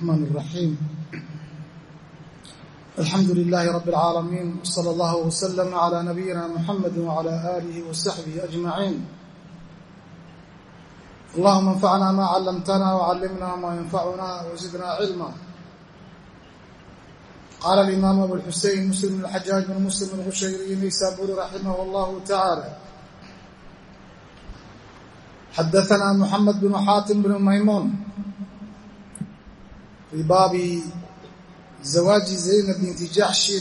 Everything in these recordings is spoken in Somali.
الرحمن الرحيم الحمد لله رب العالمين وصلى الله وسلم على نبينا محمد وعلى آله وصحبه أجمعين اللهم انفعنا ما علمتنا وعلمنا ما ينفعنا وزدنا علما قال الإمام أبو الحسين مسلم بن الحجاج بن مسلم الغشيري نيسابوري رحمه الله تعالى حدثنا محمد بن حاتم بن ميمون في باب زواج زينب بنت جحش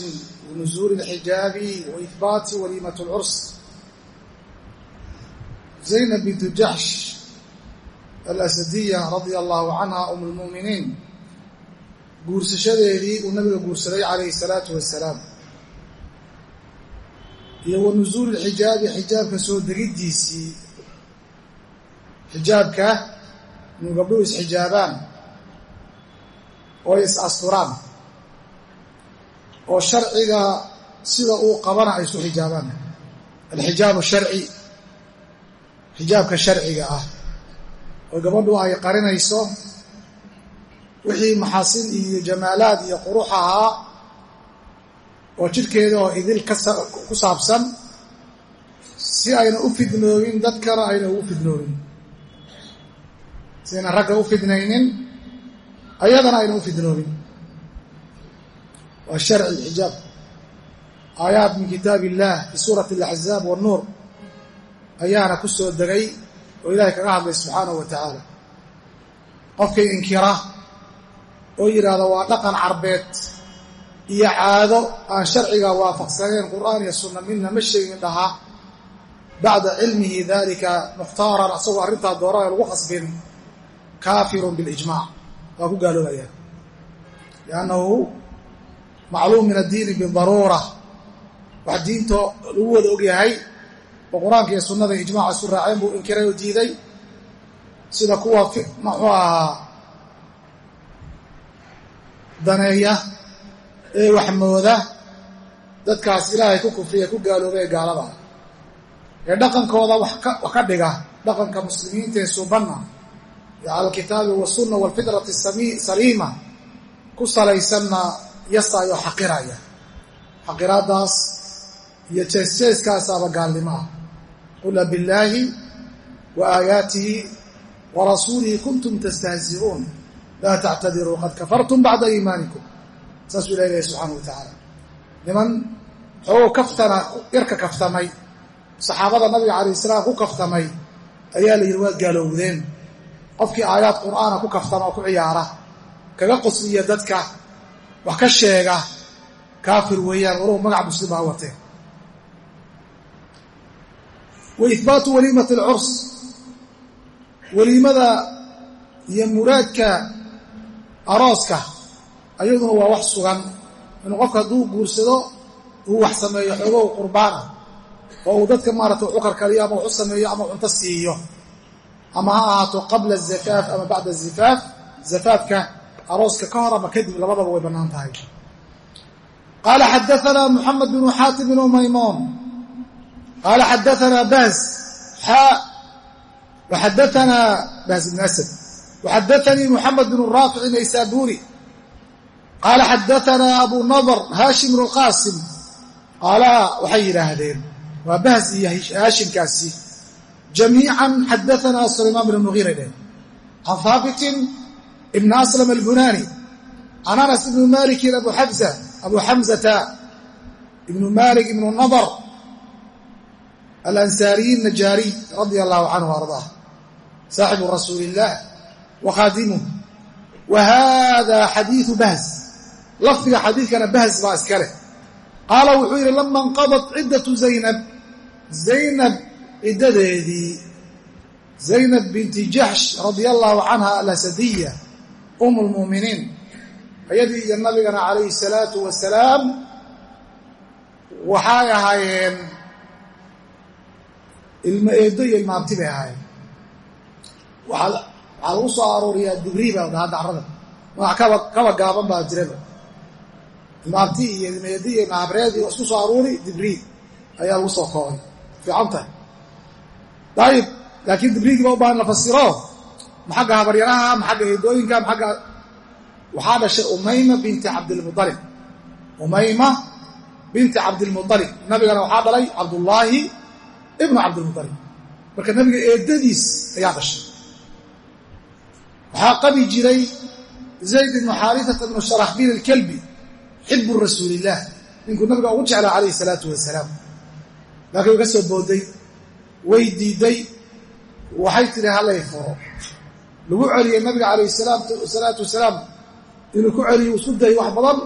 ونزول الحجاب وإثبات وليمة العرس زينب بنت جحش الأسدية رضي الله عنها أم المؤمنين guursashadeedii uu nabiga guursaday calayhi salaatu wasalaam iyo wa nusuuli lxijaabi xijaabka soo degiddiisii xijaabka inuu gabdhuhu isxijaabaan oo is asturaan oo sharciga sida uu qabana ay isku xijaabaan. Alxijaabu sharci xijaabka sharciga ah. Oo gabadhu ay qarinayso wixii maxaasin iyo jamaalaad iyo qurux ahaa oo jidhkeeda oo idil ku saabsan si ayna u fidnoobin dadkana ayna ugu fidnoobin si ragga u fidnaynin ayadana ayna u fidnoobin. Waa sharci xijaab. Aayaat min kitaab illaah fi suurati alaxzaab wannuur ayaana ku soo degay oo ilaahay kaga hadlay subxaanahu wa tacaala qofkay inkira oo yidhaahda waa dhaqan carbeed iyo caado aan sharciga waafaqsanayn qur'aan iyo sunna midna ma sheegin dhahaa bacda cilmihi dalika mukhtaaran asagoo arrintaa doorana lagu khasbin kaafirun bilijmac waa ku gaaloobaya liannahu macluum min addiini bidaruura wax diinto lagu wada ogyahay oo qur'aanka iyo sunnada ijmaca isu raaceen buu inkiray oo diiday. Sida kuwa muxuu ahaa daneeya ee waxmooda dadkaas ilaahay ku kufriya ku gaaloobay gaalada. Ee dhaqankooda wax ka dhiga dhaqanka muslimiinta ee subanna ee cala alkitaabi wasunna waalfitrati saliima. Ku salaysanna yasaayoo xaqiraya. Xaqiraadaas iyo jeesjeeskaasaaba gaalnimo ah qul abillaahi wa aayaatihi wa rasuulihi kuntum tastahzi'uun. Laa tactadiruu qad kafartum bacda iimaanikum. Saasuu ilah ilahay subxaana wa tacaala niman xoogou kaftana yarka kaftamay. Saxaabada nabiga calayh salaam ku kaftamay. Ayaa la yidhi gaalowdeen qofkii aayaad qur'aana ku kaftama oo ku ciyaara kaga qosliya dadka wax ka sheega kaafir weeyaan walow magac muslim ha watee wa waliimati alcurs weliimada iyo muraadka arooska ayaduna waa wax sugan. Inuu qofka hadduu guursado uu wax sameeyo xoogow qurbaana oo uu dadka maarata waxu karkariyo ama waxu sameeyo ama cunto siiyo ama ha ahaato qabla azafaaf ama bacda azifaaf zafaafka arooska ka hor ama kadib labadaba way bannaan tahay. Qaala xadaanaa muxamed bnu xaatim bnu maymuun. Qaala xadaanaa bahs waxadaanaa bahs ibnu asad. Waxadaanii muxamed bnu raafici naysaabuuri qaala xadaanaa abu nadr haashim bnu qaasim. Qaala waxay yidhaahdeen waa bahs iyo haashimkaasi jamiican xadaanaa sulaymaan bin muhiira dheh can haabitin ibn aslam albunaani can anas ibni maalikin abu xamzata ibnu maalik ibnu nadar alansaariyi najaariy radia allahu canhu ardaa saaxibu rasuuli illaah wa khaadimuh wa hada xadiiu bahs lafdiga xadiidkana bahs baa iska leh qaala wuxuu yidhi lama inqadat ciddatu zaynab zaynab ciddadeedii zaynab binti jaxsh radia allaahu canha alasadiya um lmuuminiin ayadii iyo nabigana calayhi salaatu wasalaam waxay ahaayeen ilmo eedo iyo ilmaabti bay ahaayeen. Waxaa lagu soo arooriyaa digrii baa dhahaa dacrada magac kaba gaaban baa jiraba ilmaabti iyo ilmeedi iyo ilmahabreed iyo isku soo aruuri digrii ayaa lagu soo koobay fiican tahay dayib laakiin dibriigii ba u baahan la fasiro ma xagga habaryaraha ma xagga eedooyinka ma xagga waxaa dhashay umayma binti cabdilmualib umayma binti cabdilmualib nabigana waxaa dhalay cabdullaahi ibnu cabdilmualib marka nabiga eedadiis ayaa dhashay waxaa qabi jiray zayd ibnu xaariata ibnu sharaxbiil alkelbi xibu rasuulillaah ninkuu nabiga ugu jeclaa calayhi salaatu wasalaam laakiin way ka soo booday way diidday waxay tidhi hallay furo lagu celiyey nabiga calayhi salaatu wasalaam inuu ku celiyo isku dayay wax badan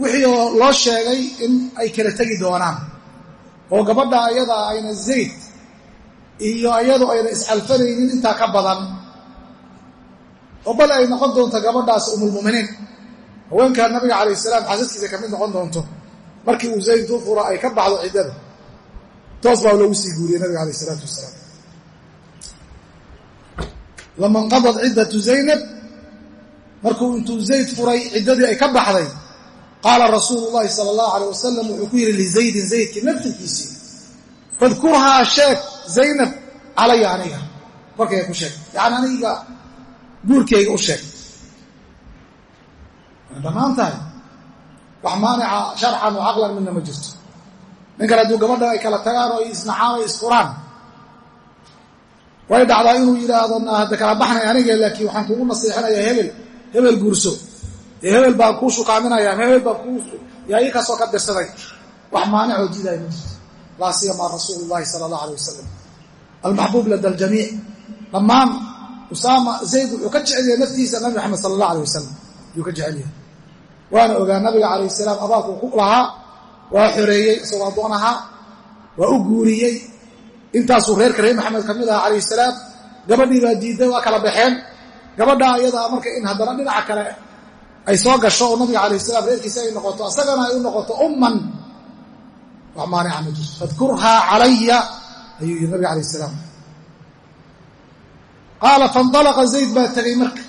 wixii oo loo sheegay in ay kala tegi doonaan. oo gabadha ayada ayna zayd iyo ayadu ayna isxalfanaynin intaa ka badan. oo bal ay noqon doonto gabadhaas umulmuminiin haweenkaa nabiga calayh salaam xaasaskiisa ka mid noqon doonto. markii uu zayd u furo ay ka baxdo ciddada toos baa loogu sii guuriyey nabiga alayh isalaatu wasalaam. Lama inqadad ciddatu zaynab markuu intuu zayd furay ciddadii ay ka baxday qaala rasuulu llahi sala allahu aleyh wasalam wuxuu ku yidhi lizaydin zaydkii naftirkiisii fadkurhaa sheeg zaynab calaya aniga. Korkayga ku sheeg yani aniga guurkayga u sheeg. Bannaan tahay? Wax maanica sharcan oo caqlan midna ma jirto nin kale hadduu gabadha ay kala tagaan oo isnacaan o isfuraan. Way dhacdaa inuu yidhaahdo hadda kala baxnay aniga laakiin waxaan kugu nasiixinayaa hebel hebel guurso. Ee hebel baan kuu shukaaminaya hebel baan kuu yaa ii ka soo ka dirsaday. Wax maanicoo diidaya ma jirto. Laa siyamaa rasuulu llahi sala allah alay wasalam almaxbuub lada aljamiic dhammaan usaama zayd wuxuu ka jecelyahay naftiisa nabi maxamed sala allah alay wasalam ayuu ka jecelyahay waana ogaa nabiga calayh salaam abaalkuu ku lahaa waa xoreeyey isagoo addoon ahaa waa u guuriyey. Intaasuu reerka reer maxamed ka mid ahaa calayh salaam. Gabadhii baa diidday waa kala baxeen. Gabadhaa ayadaa marka in haddana dhinaca kale ay soo gasho oo nabiga calayh salaam reerkiisa ay noqoto asagana ay u noqoto umman. Wax maanica ma jirto. Fadkurhaa calaya ayuu yidhi nabiga calayh salaam. Qaala faindalaqa zayd baa tegey marka.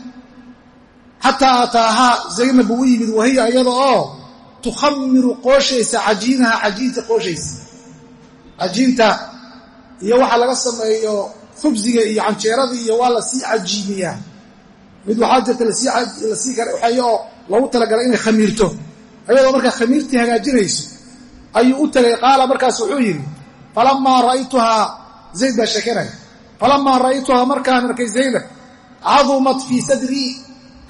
Xataa ataahaa zaynab buu u yimid wahiya iyada oo tukhamiru qooshaysa cajiinaha cajiinta qooshaysa cajiinta iyo waxa laga sameeyo khubsiga iyo canjeeradii iyo waa la sii cajiimiyaa mid waxaa jirta la sii oo loogu talagalay inay khamiirto. Ayadoo markaa khamiirtii hagaajinayso ayuu u tegay qaala markaas wuxuu yidhi falamaa ra'aytuhaa zayd baa sheekanaya falamaa ra'aytuhaa markaan arkay zaynab cadumat fii sadrii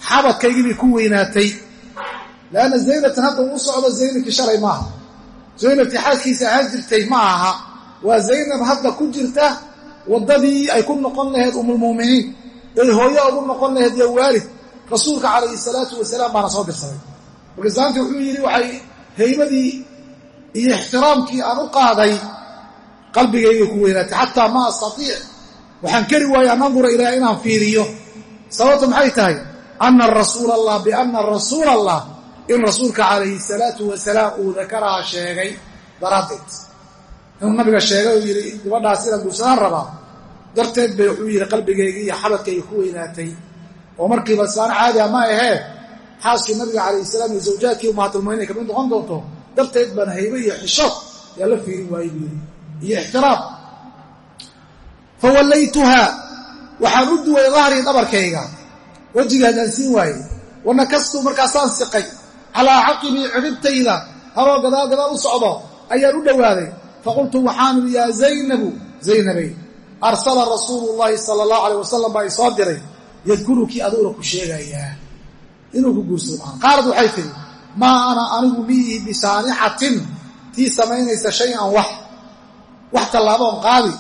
xabadkaygii bay ku weynaatay leanna zaynabtan hadda uu socdo zaynabkii shalay maaha zaynabtii xaaskiisa ahaan jirtay ma aha waa zaynab hadda ku jirta waddadii ay ku noqon lahayd umulmu'miniin ay hooyo ugu noqon lahayd iyo waalid rasuulka calayhi salaatu wasalaam baana soo dirsaday marka islaantii wuxuu yidhi waxay haymadii iyo ixtiraamkii aan u qaaday qalbigaygay ku weynaatay xataa ma astatiic waxaan keri waaya an andura ilaa inaan fiiriyo sababta maxay tahay ana rasuula allah in rasuulka calayhi salaatu wasalaam uu dakaraha sheegay daraaddeed. Inuu nabiga sheegay uu yidhi gabadhaas inaan guursadaan rabaa darteed bay wuxuu yidhi qalbigaygii iyo xabadkayga ku weynaatay. Oo markiiba islaan caadiya ma ahee xaaskii nabiga calayhi salaam iyo zawjaadkii umahatulmu'miniin ka mid noqon doonto darteed baan haybe iyo xishood yaa la fiirin waayey buu yidhi iyo ixtiraam. Fa waxaan u duway dahrii dhabarkayga. Wejiga siin waayey. Wanakastu markaasaan siqay calaa caqibii cidhibtayda haroo gadaal gadaal u socdo ayaan u dhowaaday. Faqultu waxaan idhi yaa zaynabu zaynabay arsala rasuulu llaahi sala allahu aleyh wasalam baa isoo diray yadkurukii aduuna ku sheegayaa inuu ku guursado maa qaalad waxay tidhi maa ana anigu miihi bisaanixatin tii samaynaysa shay-an wax wax tallaaboon qaadi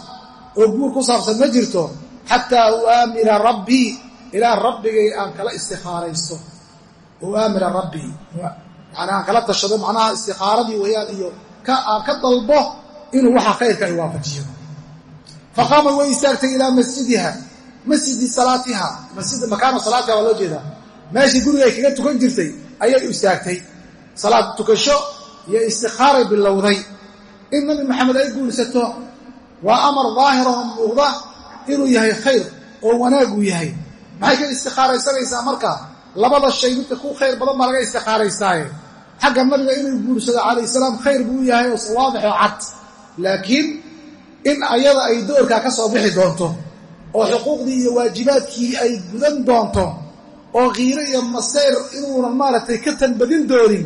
oo guur ku saabsan ma jirto xataa uaamira rabbii ilaa rabbigay aan kala istikhaaraysto uaamira rabbii yani aan kala tashado macnaha istikaaradii wayaan iyo aan ka dalbo inuu waxa khayrka ay waafajiyo. Faqaama way istaagtay ilaa masjidiha masjidi salaatiha makaana salaatiha waa loo jeedaa. Meeshii guriga ay kaga tukan jirtay ayay istaagtay. Salaad tukasho iyo istikaaray bilowday. In nabi maxamed ay guursato waa amar daahir oo muuqda inuu yahay khayr oo wanaaguu yahay. Maxay ka istikaaraysanaysaa marka labada shay midka ku khayr badan baa laga istikaaraystaaye xagga nabiga inuu guursado calayh salaam khayr buu yahay oo waadix oo cad. Laakiin in ayada ay doorkaa ka soo bixi doonto oo xuquuqdii iyo waajibaadkii ay gudan doonto oo kiiro iyo masayr inuunan maaragtay ka tanbadin doonin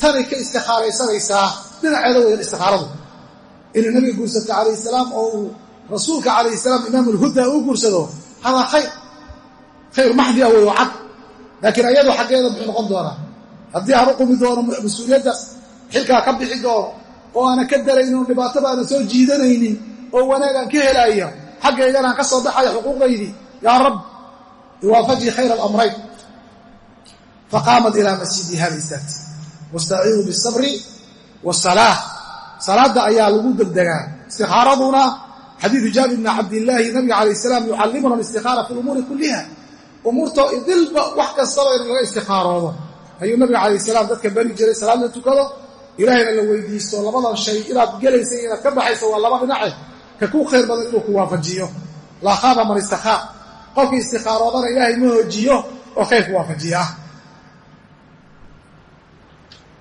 tanay ka istikaaraysanaysaa dhinaceeda weyan istikaaradu inuu nabiga guursato calayh salaam oo uu rasuulka calayh salaam imaamulhuda uu guursado hadaa khayr khayr maxdi ah wey oo cad laakiin ayadu xaggeeda muxuu noqon doonaa? Haddii aan u qumi doono mas'uuliyadda xilkaa ka bixi doono oo aanan ka daraynin dhibaataba aanan soo jiidanaynin oo wanaag aan ka helaya xaggaygana aan ka soo baxaya xuquuqdaydii yaa rab iwaafajii khayra alamrayn. Faqaamat ilaa masjidiha bay istaagtay wastaciinuu bisabri wasalaa salaadda ayaa lagu degdegaa. Istikaaraduna xadiidu jaabir bni cabdillaahi nabiga calayh umuurta idilba wax kastaba in laga istikaaroodo ayuu nabiga calayh salaam dadka bari jiray salaad la tukado. Ilaahayna la weydiisto labadan shay inaad gelaysa inaad ka baxayso waa laba dhinace ka ku khayr badan inuu ku waafajiyo. Laa khaaba man istikaar qofkii istikaaroodana ilaahay ma hoojiyo oo khayr ku waafajiya ah.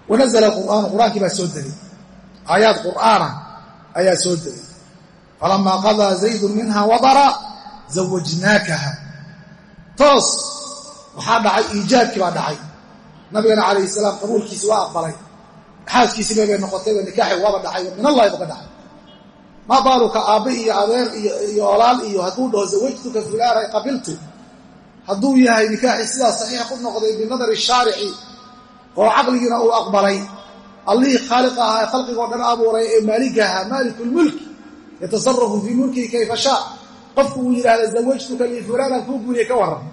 Wanazla qur'aanu qur'aankii baa soo degay. Aayaad qur'aana ayaa soo degay. Falamaa qadaa zaydun minha wadara zawajnaakaha toos. Waxaa dhacay iijaabkii baa dhacay. Nabigana calayh salaam qabuulkiisi waa aqbalay. Xaaskiisiba bay noqotayba nikaaxi waaba dhacay min allahi buu ka dhacay. Maa baaluka aabbe iyo adeer iyo olaal iyo hadduu dhaho zawajtuka fulaana qabiltu. Hadduu yahay nikaaxi sidaa saxiix ku noqday binadari shaarici oo caqligiina uu aqbalay. Allihii khaaliqa ahaa ee khalqigoo dhan abuuray ee maalika ahaa maalikulmulki yatasarafu fii mulkihi kayfa shaa qofku uu yidhaahda zawajtuka lii fulaanaan kuu guuriyey ka warran.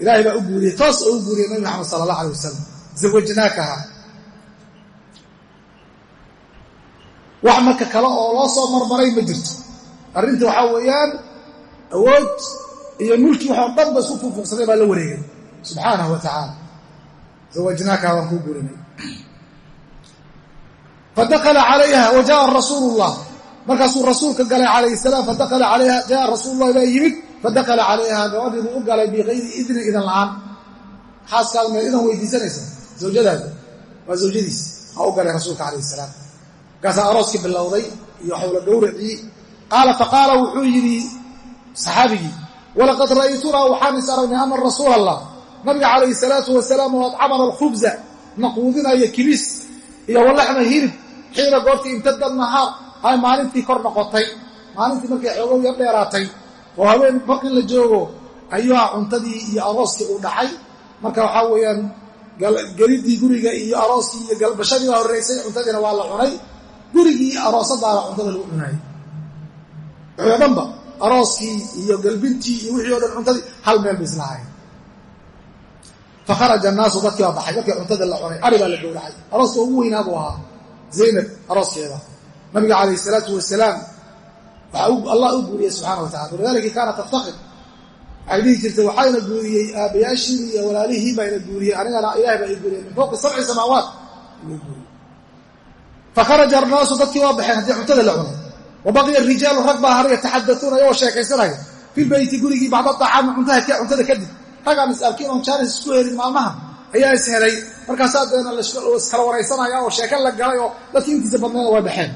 Ilaahay baa u guuriyey toos oo u guuriyey nabi maxamed sala allah alay wasalam zawajnaakaha wax marka kale oo loo soo marmaray ma jirto. Arrinta waxaa weeyaan awood iyo mulki waxoo dhan ba isku fuufuuqsaday baa la wareegay. Subxaanahu wa tacaala zawajnaakaha waan kuu guurinay. Fadakala calayha wa jaءa rasuulu اllah markaasuu rasuulka galay calayh salaam fadakala calayha jaءa rasuulu lah baa yimid fadakala calayha gabadhii buu u galay bikayri idni idan la'aan. Xaaskaada meed idan weydiisanaysa zawjadaada waa zawjadiis. Aa u galay rasuulka calayh salaam. Markaasaa arooskii bilowday iyo xowla gowracii qaala faqaala wuxuu yidhi saxaabigii walaqad ra'aytunaa waxaan is aragnay ana rasuula allah nabiga calayhi salaatu wasalaam oo adcamana alkhubza naquudinaya kibis iyo walaxma hirib xiina goortii imtada nahaar ay maalintii kor noqotay maalintii markay xoogow dheeraatay oo habeen markin la joogo ayuha cuntadii iyo arooskii uu dhacay. Marka waxaa weeyaan gelidii guriga iyo arooskii iyo galbashadii baa horraysay cuntadiina waa la cunay. Gurigii aroosadaana cuntada lagu cunaayay wixii o dhanba arooskii iyo galbintii iyo wixii o dhan cuntadii hal meel ba islahayn fakharaja annaasu dadkii baa baxay. Markii cuntada la cunay ari baa la gowracay arooska ugu weynaa buu ahaa zaynab arooskeeda nabiga calayh isalaatu wasalaam waxaa allah u guuriyey subxana wa tacala walidaalika kaana taftakir waxay dhihi jirtay waxayna guuriyey aabbayaashiini iyo walaalihii bayna guuriyey anigana ilahay baa i guuriyey min fowqi sabci samaawaat fakharaja annaasu dadkii waa baxeen haddii cuntada la cunay wa baqiya rag baa haray yataxadatuuna iyagoo sheekaysanaya. Filbeyti gurigii bacda acaami cuntada kadib ragaan is arkin oon jaanis isku helin maalmaha ayaa is helay. Markaasaa deena iskala waraysanaya oo sheeko la galay oo dadkii intiisa badneeda way baxeen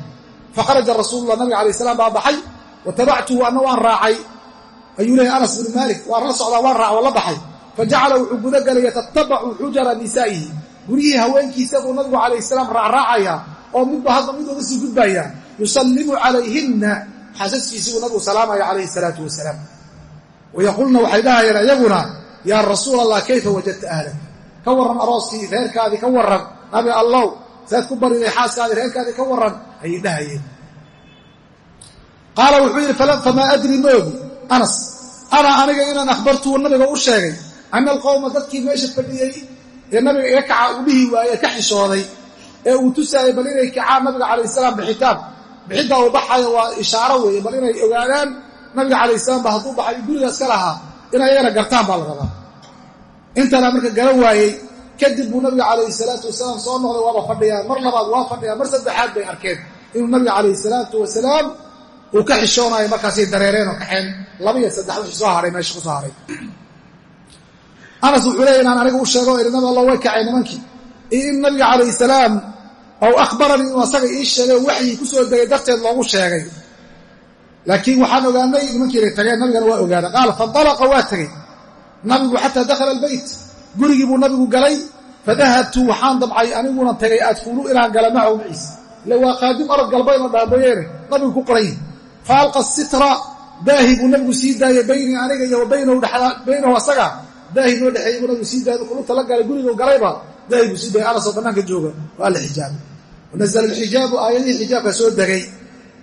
fakharaja rasuulullah nabiga alay salaam baa baxay wa tabactuhu anna waan raacay ayuu leeyahy anas binu maalik waan la socdaa waan raac oo la baxay fa jacala wuxuu guda galay yatatabacu xujara nisaa'ihi guryihii haweenkiisa buu nabigu calayh salaam raacraacaya oo midba hadda mid uga sii gudbaya yusallimu calayhinna xaasaskiisii buu nabigu salaamaya calayhi salaatu wasalaam wayaqulna waxay dhahayeen iyaguna yaa rasuul allah kayfa wajadta ahlak ka warran arooskii reerkaadii ka warran nabi allow saad ku bariday xaaskaadii reerkaadii ka warran ayay dhahayeen. Qaala wuxuu yidhi famaa adri moogi anas ana aniga inaan akhbartuhu nabiga u sheegay ana alqowma dadkii meesha fadhiyey ee nabiga iga kaca u dhihi waaye ka xishooday ee uu tusaayay bal inay kacaan nabiga calayh salaam bixitaan bixiddaa uu baxayo waa ishaaro weeye bal inay ogaadaan nabiga calayh salaam ba hadduu baxay gurigaas ka lahaa inay iyagana gartaan baa la rabaa. Intanaa marka garan waayey kadib buu nabiga calayhi salaatu wasalaam soo noqday waaba fadhiyaan mar labaad waa fadhiyaan mar saddexaad bay arkeen. Inuu nabiga calayhi salaatu wasalaam uu ka xishoonayo markaasay dareereen oo kaxeen. Laba iyo saddex wixii soo haray meesha ku soo haray anas wuxuu leeya inaan aniga u sheego nabi alla way kacay nimankii. Iyo in nabiga calayhi salaam ou akhbaranii inuu asaga ii sheegay waxyii ku degay darteed loogu sheegay. Laakiin waxaan ogaanay nimankii inay tageen nabigana waa ogaada. Qaala faindalaqa waa tegey. Nabigu xataa dakhala albeyt gurigii buu nabigu galay fadahabtu waxaan dabcay aniguna tagay adfulu inaan gala macahu maciisa ila waa qaadim orod galbayno dhaabayeene nabigu ku qoray fa alqa sitra daahi buu nabigu sii daayay baynii aniga iyo wa baynahu asaga. Daahi noo dhexeeyey buu nabigu sii daayay markuu tala galay gurigu galayba daahi buu sii daayay. Anasoo bannaanka jooga waa la xijaabay wanazla alxijaabu aayadihii xijaabka soo degay.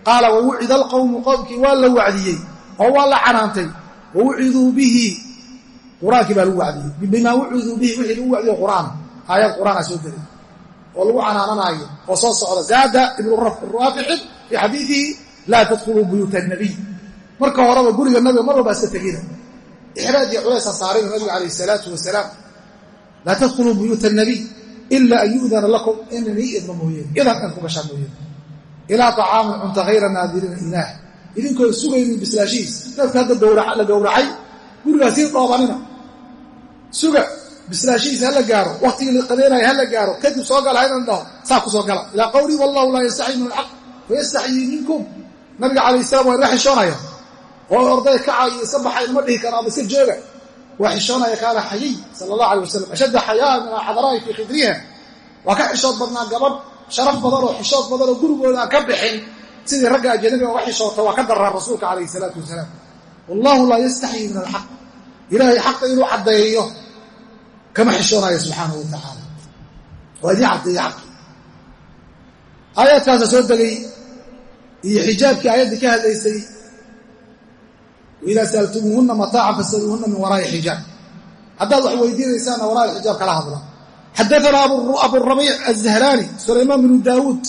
Qaala wawucida alqowmu qowmkii waa la wacdiyey oo waa la canaantay. Wawuciduu bihi qur'aankii baa lagu wacdiyey bimaa wuciduu bihi wixii lagu wacdiyo qur'aan. Aayad qur'aana soo degay oo lagu canaananaayo oo soo socda. Zaada ibnu raaficin fii xadiidihi laa tadkhuluu buyuuta nabiy marka horeba guriga nabiga mar walbaa iska tegina. Ixraaj iyo culaysa saarayna nabiga calayh salaatu wasalaam. Laa tadkhuluu buyuuta nabiy ila an yu'dana lakum inanii idma mooyeen. Idan in ku gashaan mooyeen. Ilaa طacaamin cunta hayra naadiriina ilaah. Idinkoo sugaynin bislaashihiis neefka hadda la gowracay gurigaasii dhoobanina suga bislaashihiisa hala gaaro waktigii la qadeynaya hala gaaro kadib soo gala haynan dhaho saa ku gala. Ilaa qawlii wallahu laa yastaxyi min alxaq fayastaxyii minkum. Nabiga calayh salam waa ina xishoonaya. Oo orday kaca iyo iska baxay dhihi kara ama jooga. Waa xishoonaya kaana xayiy sala allah alay wasalam ashadda xayaa min alxadaraa'i fii khidriha. Waa ka xishood badnaa gabadh sharaf badan oo xishood badan oo gurigooda aan ka bixin. Sidii ragga ajanabiga uga xishoota waa ka daraa rasuulka calayhi salaatu wasalaam. Wallahu laa yastaxyii min alxaq ilaahay xaqa inuu caddeeyo kama xishoonayo subxaanahu wa tacaala. Waa idii caddeeye xaqi aayaadkaasa soo degay iyo xijaabkii aayaddii ka hadlaysay waidaa sa'altumuuhunna mataacan fasaluuhunna min waraa'i xijaab. Haddaad wax weydiinaysaanna waraa'i xijaab kala hadla. Xadaana aburabiic azahraani sulaymaan bnu daawuud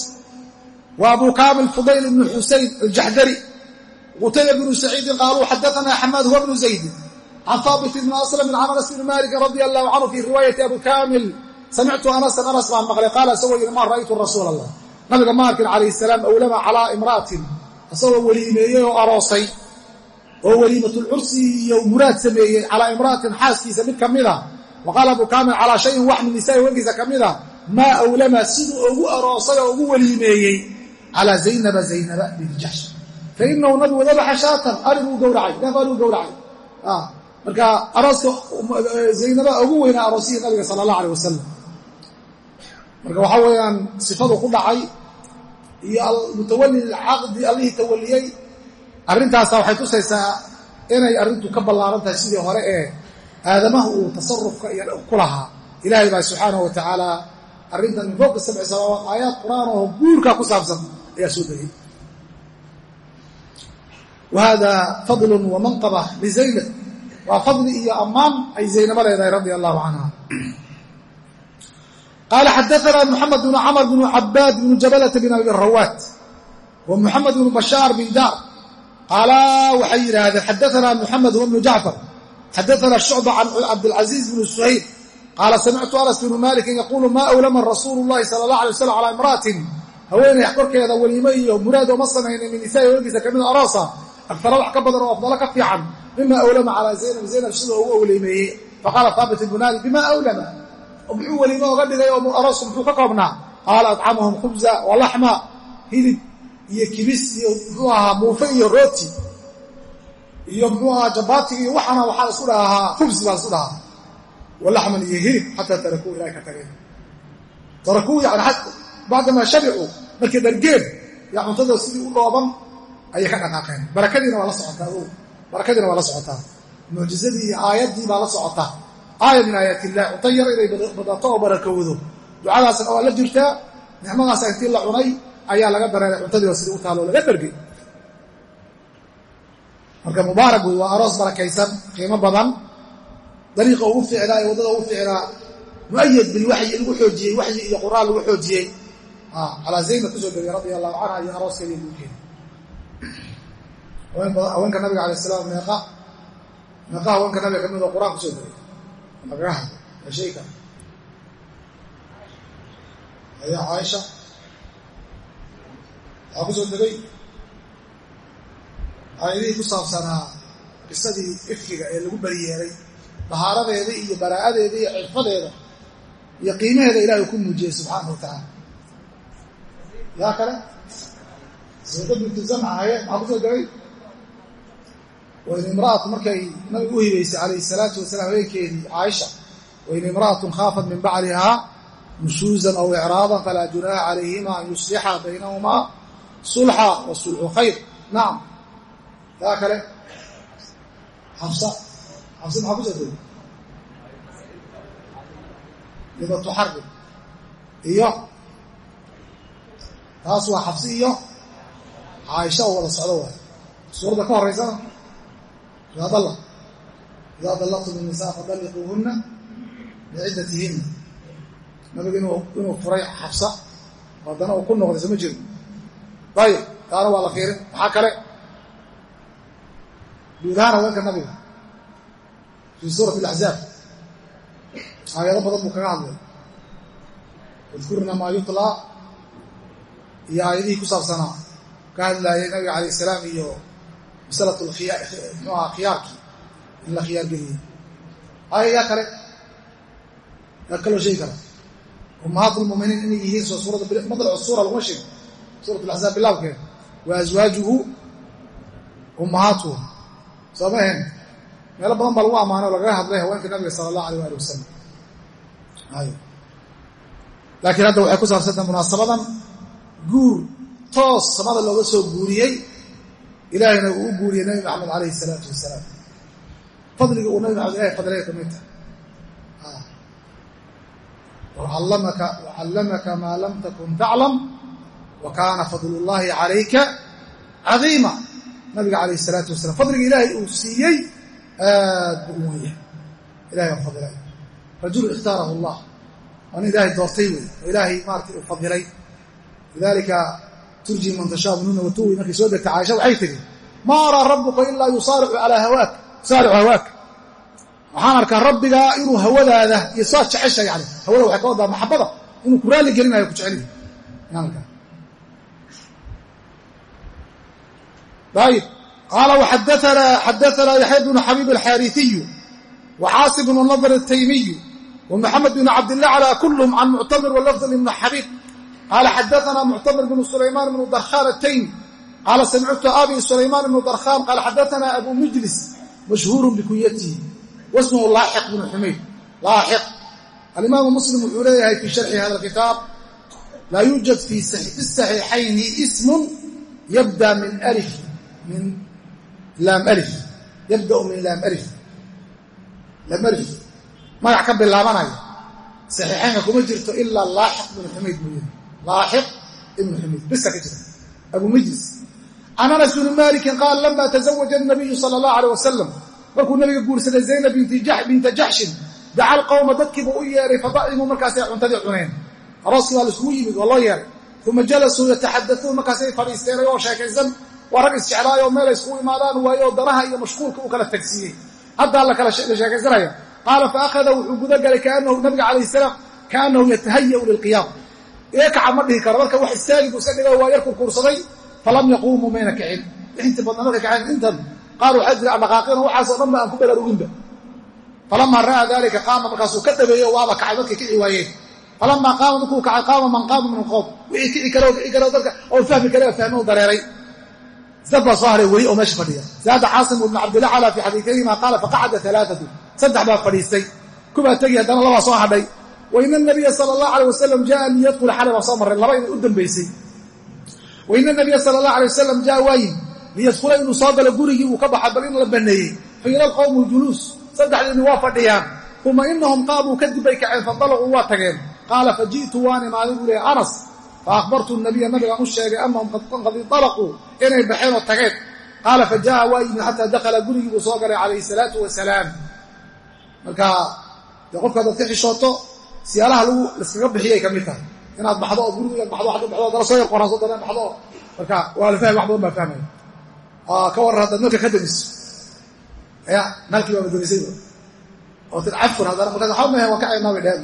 wa abu kaamil fudayl ibnu xusayn aljaxdari qutayba bnu saciidin qaaluu xadaana xamaad huwa bnu zaydin can haabit ibni aslamin can anas bni malikin radia allahu canhu fii riwaayati abi kaamil samictu anasan anas baan maqlay. Qaala isagoo yidhi maa ra'aytu rasuula allah nabiga ma arkin calayh salaam awlama calaa imra'atin. Isagoo weliimeeyey oo aroosay oo weliimatulcursi iyo muraad sameeyey calaa imra'atin xaaskiisa mid ka mida wa qaala abu kaamil calaa shayin wax min nisaai wankiisa ka mida maa awlama siduu ugu aroosay oo ugu weliimeeyey. Calaa zaynaba zaynaba binti jaxsh fa inahu nabigu dabaxa shaatan ariguu gowracay neef ariguu gowracay marka arooska zaynaba ugu weynaa aroosihii nabiga sala allah aleh wasalam marka waxaa weeyaan sifadu ku dhacay iyo almutawali caqdi allihii tawaliyey arrintaasa waxay tusaysaa inay arrintu ka ballaaran tahay sidii hore ee aadamaha uu tasarufka ku lahaa. Ilaahay baa subxaanahu wa tacaala arrintan min fowqi sabci samaawaat aayaad qur'aan oo guurkaa ku saabsan ayaa soo degay wa hada fadlun wa manqaba lizaynab waa fadli iyo ammaan ay zaynabo leedahay radia allahu canha qaala xadaana muxamed bnu camr bnu cabaad bnu jabalata bin abi rawaat wa muxamed bnu bashaar bin daar qaala waxay yidhaahdeen xadaana muxamed huwa bnu jacfar xadaana shucba can cabdilcaziiz bnu suhayl. Qaala samictu anas bnu malikin yaquulu maa awlama rasuulu llahi sala allah alay waslam calaa imra'atin haweeney korkeeda weliimo iyo muraad ooma samaynin min nisaai wankiisa kamida aroosa agtara wax ka badan oo afdalo ka fiican mima awlama calaa zaynab zaynab sidoo ugu awleymeeyey faqaala haabit ibnunaali bima awlama muxuu weliimo oga dhigay oo aroosku muxuu ka koobnaa qaala adcamahum khubza wa laxma hilib iyo kibis iyo muxuu ahaa muufe iyo rooti iyo muxuu ahaa jabaatiga iyo waxaana waxaa isku dhahaa khubsi baa isku dhahaa wa laxman iyo hilib xataa tarakuu ilahay ka tageen tarakuu yani bacdamaa shabicuu markay dhargeen yaa cuntada sidii u dhooban ayay ka dhaqaaqeen barakadiina waa la socotaa o barakadiina waa la socotaa mucjizadii iyo aayaddii baa la socotaa aaya min aayaat illah cunto yar inay badato oo barakowdo ducadaasna waa la jirtaa nicmadaasa intii la cunay ayaa laga dareeray cuntadii oo sidii u taalo laga dhargay marka mubaarak waa aroos barakaysan qiimo badan. Dariiqa ugu ficnaa ee waddada ugu ficnaa mu'ayad bilwaxyi lagu xoojiyey waxyi iyo qur'aan lagu xoojiyey. Calaa zaynab ku soo degay radia allahu canha iyo arooskeedii guurkeeda haweenka nabiga alay salaam meeqa haweenka nabiga ka mid oo qur'aan ku soo degay shay kale ayaa caaisha waxaa ku soo degay. Aayadihii ku saabsanaa qisadii ifkiga ee lagu bariyeeray dahaaradeeda iyo baraa'adeeda iyo xirfadeeda iyo qiimaheeda ilahay uu ku muujiyey subxaana wa tacaala yaa kale sawda bintu zamca haye maxaa ku soo degay wain imra'atu markay nabiga u hibaysay calayhi salaatu wasalaam haweenkeedii caaisha wain imra'atun khaafat min baclihaa nushuuzan aw icraadan falaa junaaha calayhima an yuslixa baynahumaa sulxa wasulxu khayr. Nacam taa kale xafsa xafsa maxaa ku soo lidatu xarbi iyo? Taas waa xabsi iyo caaisha oo wada socdo waay. Suuradda ka horeysana idaa dallaqtum innisaa fadalliquuhunna biciddatihinna nabiga inuu furay xabsa haddana uu ku noqday soo ma jiro. Ayib taana waa la fiirin maxaa kale guud ahaan haweenka nabiga. Fii suurati alaxzaab aayado badan buu kaga hadlay. Wadkurna maa yutlaa. Iyo aayadihii ku saabsanaa. Ka hadlaayay nabiga calayh salaam iyo masalatu mxuaha khiyaarkii in la khiyaar geliyey aaya yaa kale yaa kaloo sheegi kara ummahaat lmuminiin inay yihiin madlacu suura laguma sheego suurat alaxzaab bilaabkeeda wa aswaajuhu ummahaatuhu soo ma ahayn meelo badan baa lagu ammaanay oo lagaga hadlay haweenka nabiga sala allah alay ali wasalam laakiin hadda waxay ku saabsantaha munaasabadan guur toos samada looga soo guuriyey ilaahayna uu u guuriyey nabi maxamed calayhi isalaatu wasalaam. Fadliga uu nabi maxamed ilahay fadlaya ka mid tahay wacallamaka maa lam takun taclam wa kaana fadlu llahi calayka cadiima nabiga calayh isalaatu wasalam fadliga ilaahay uu siiyey aad buu u wenyahay ilahay baa fadilay. Rajulu ikhtaarahu allah. Waa nin ilaahay doortay wey oo ilaahay maarata uu fadilay. Lidaalika turji man tashaa minuna watuwi markay soo degtay caaisha waxay tidhi ma araa rabbuka ilaa yusaaricu calaa hawaaka saaricu hawaaka waxaan arkaa rabbigaa inuu hawadaada iyo saa jecesha yani hawada waxay ka wadaa maxabada inuu ku raalli gelinayo ku jeceliy ayib qaala xadaanaa yaxya bnu xabiib alxaariiiyu wa xaasim bnu nadr ataymiyu wa muxamed bn cabdilah calى kulhm can muctamir walafd ibnu xabiib qaala xadaana muctamir bnu sulaymaan bnu darkhaan ataymi qaala samictu abi sulaymaan bnu darkhaan qaala xadaana abu mujlis mashhuurun bikunyatihi wasmuhu laaxiq bnu xumayd laaxiq alimaamu muslim wuxuu leeyahay fii sharxi hada alkitaab laa yuujad fi saxiixayni ismun yabda min alif min laam alif yabda'u min laam alif laam alif magac ka bilaabanaya saxiixaynka kuma jirto ilaa laaxiq bnu xumayd mooyahe laaxiq ibnu xumayd bisa ka jira abu majlis can anas bni malikin qaal lama tazawaja nabiyu sala allahu aleyh wasalam markuu nabiga guursaday zaynab binta jaxshin daca alqowma dadkiiba u yeeray fadacimuu markaasay cuntadii cuneen arooskii baa laiskugu yimid waa loo yeeray uma jalasuu yataxadauun markaasay fadhiisteenay oo sheekaysan waa rag isjeclaayoo meel ay iskugu imaadaan waayo oo danaha iyo mashquulka u kala tagsiiyey haddaa la kala sheekaysanaya qaala faahada wuxuu gudagalay kaanahu nabiga calayh salaam kaanahu yatahayau lilqiyaam eekaca ma dhihi karo marka wax istaagi buu iska dhiga waa yar kurkuursaday falam yaquumuu mayna kicin. Intii badna marka kaceen intan qaar waxaa jira dhaqaaqina waxaasoo dhan ba aan ku baraaruginba falamaa ra'aa dalika qaama markaasuu ka dhabeeyo waaba kacay dadkay kici waayeen. Falamaa qaama markuu kacay qaama man qaama min alqowm wixii kici karo kici karo dadka oo fahmi kare fahmi u dareeray. Dad baa soo haray weli oo meesha fadhiya. Zaada caasim ibnu cabdillah cala fii xadiiayhima qaala faqacada alaaatu saddex waina nabiya sala allah alay wasalam jaa liyadkula xalay baa soo marray. Laba u dambaysay waina nabiya sala allah alay wasalam jaa waayi liyadkula inuu soo galo gurigii uu ka baxay bal in la baneeyey. Faila alqowmu ljuluus saddexdiini waa fadhiyaan. Uma inahum qaamuu kadib bay kaceen fandalaquu waa tageen. Qaala faji'tu waan imaaday buu leehay anas. Faahbartu nabiya nabigaan u sheegay anahum qad inalaquu inay baxeen oo tageen. Qaala fa jaa waa yimid xataa dakhala gurigii soo galay calayhi salaatu wasalaam marka dee ka xishooto siyaalaha lagu laskaga bixiyay ka mid tahay. Inaad baxdo ood guriga bado ad bado dala soo yar qoraanso dana baxdo. Marka waa la fahmay wax badan baa fahmaya ka warran haddaad marka ka damiso ya naalkii baaba damisayba oo tir cafun haddana markaas waxba mahe waan ka caynaabay dheer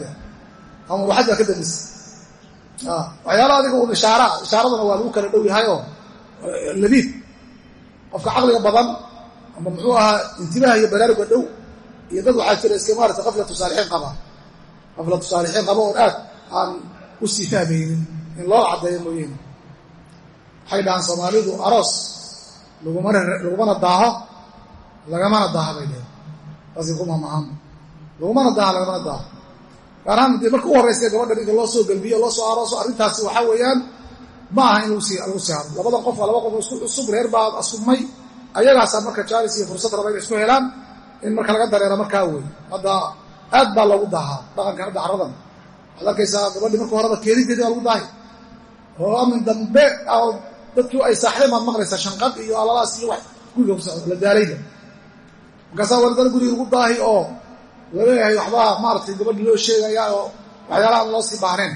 ama waxad baa ka damis waxyaala adiga un ishaara ishaaraduna waa lagu kala dhow yahay oo labiid qofka caqliga badan ama muxuu ahaa intibaha iyo baraaruga dhow iyo dad waxaa jira iska maarata kaflatu saalixiin qaba kaflatu saalixiin qaba oon aad aan u sii fahmaynin in loo caddeeyo mooyeene waxay dhahaan soomaalidu aroos lagumana daaho lagamana daaha bay dheheen taasi kuma mahan lagumana daaha lagamana daaha gaar ahaan dee marka u horraysa gabadha ninka loo soo gelbiyo loo soo arooso arrintaasi waxaa weeyaan ma aha in lagu sii hado labada qof waa laba qof isku cusub reer baa asubmay ayagaasaa marka jaalis iyo fursad raba inay isku helaan in marka laga dareero markaa wey hadda aad baa loogu daahaa dhaqankan hadda carradan waxaad arkaysaa gabadhii marka horeba keedinteedii baa lagu daahay oo amin dambe dadkii ay saaxdeen baad maqlaysaa shanqad iyo alalaas iyo wax guriga ku socdo la daalayda markaasaa wardana guriga lagu daahi oo la leeyahay waxbaa maaragtay gabadhi loo sheegaya oo waxyaalaha loo sii baahneen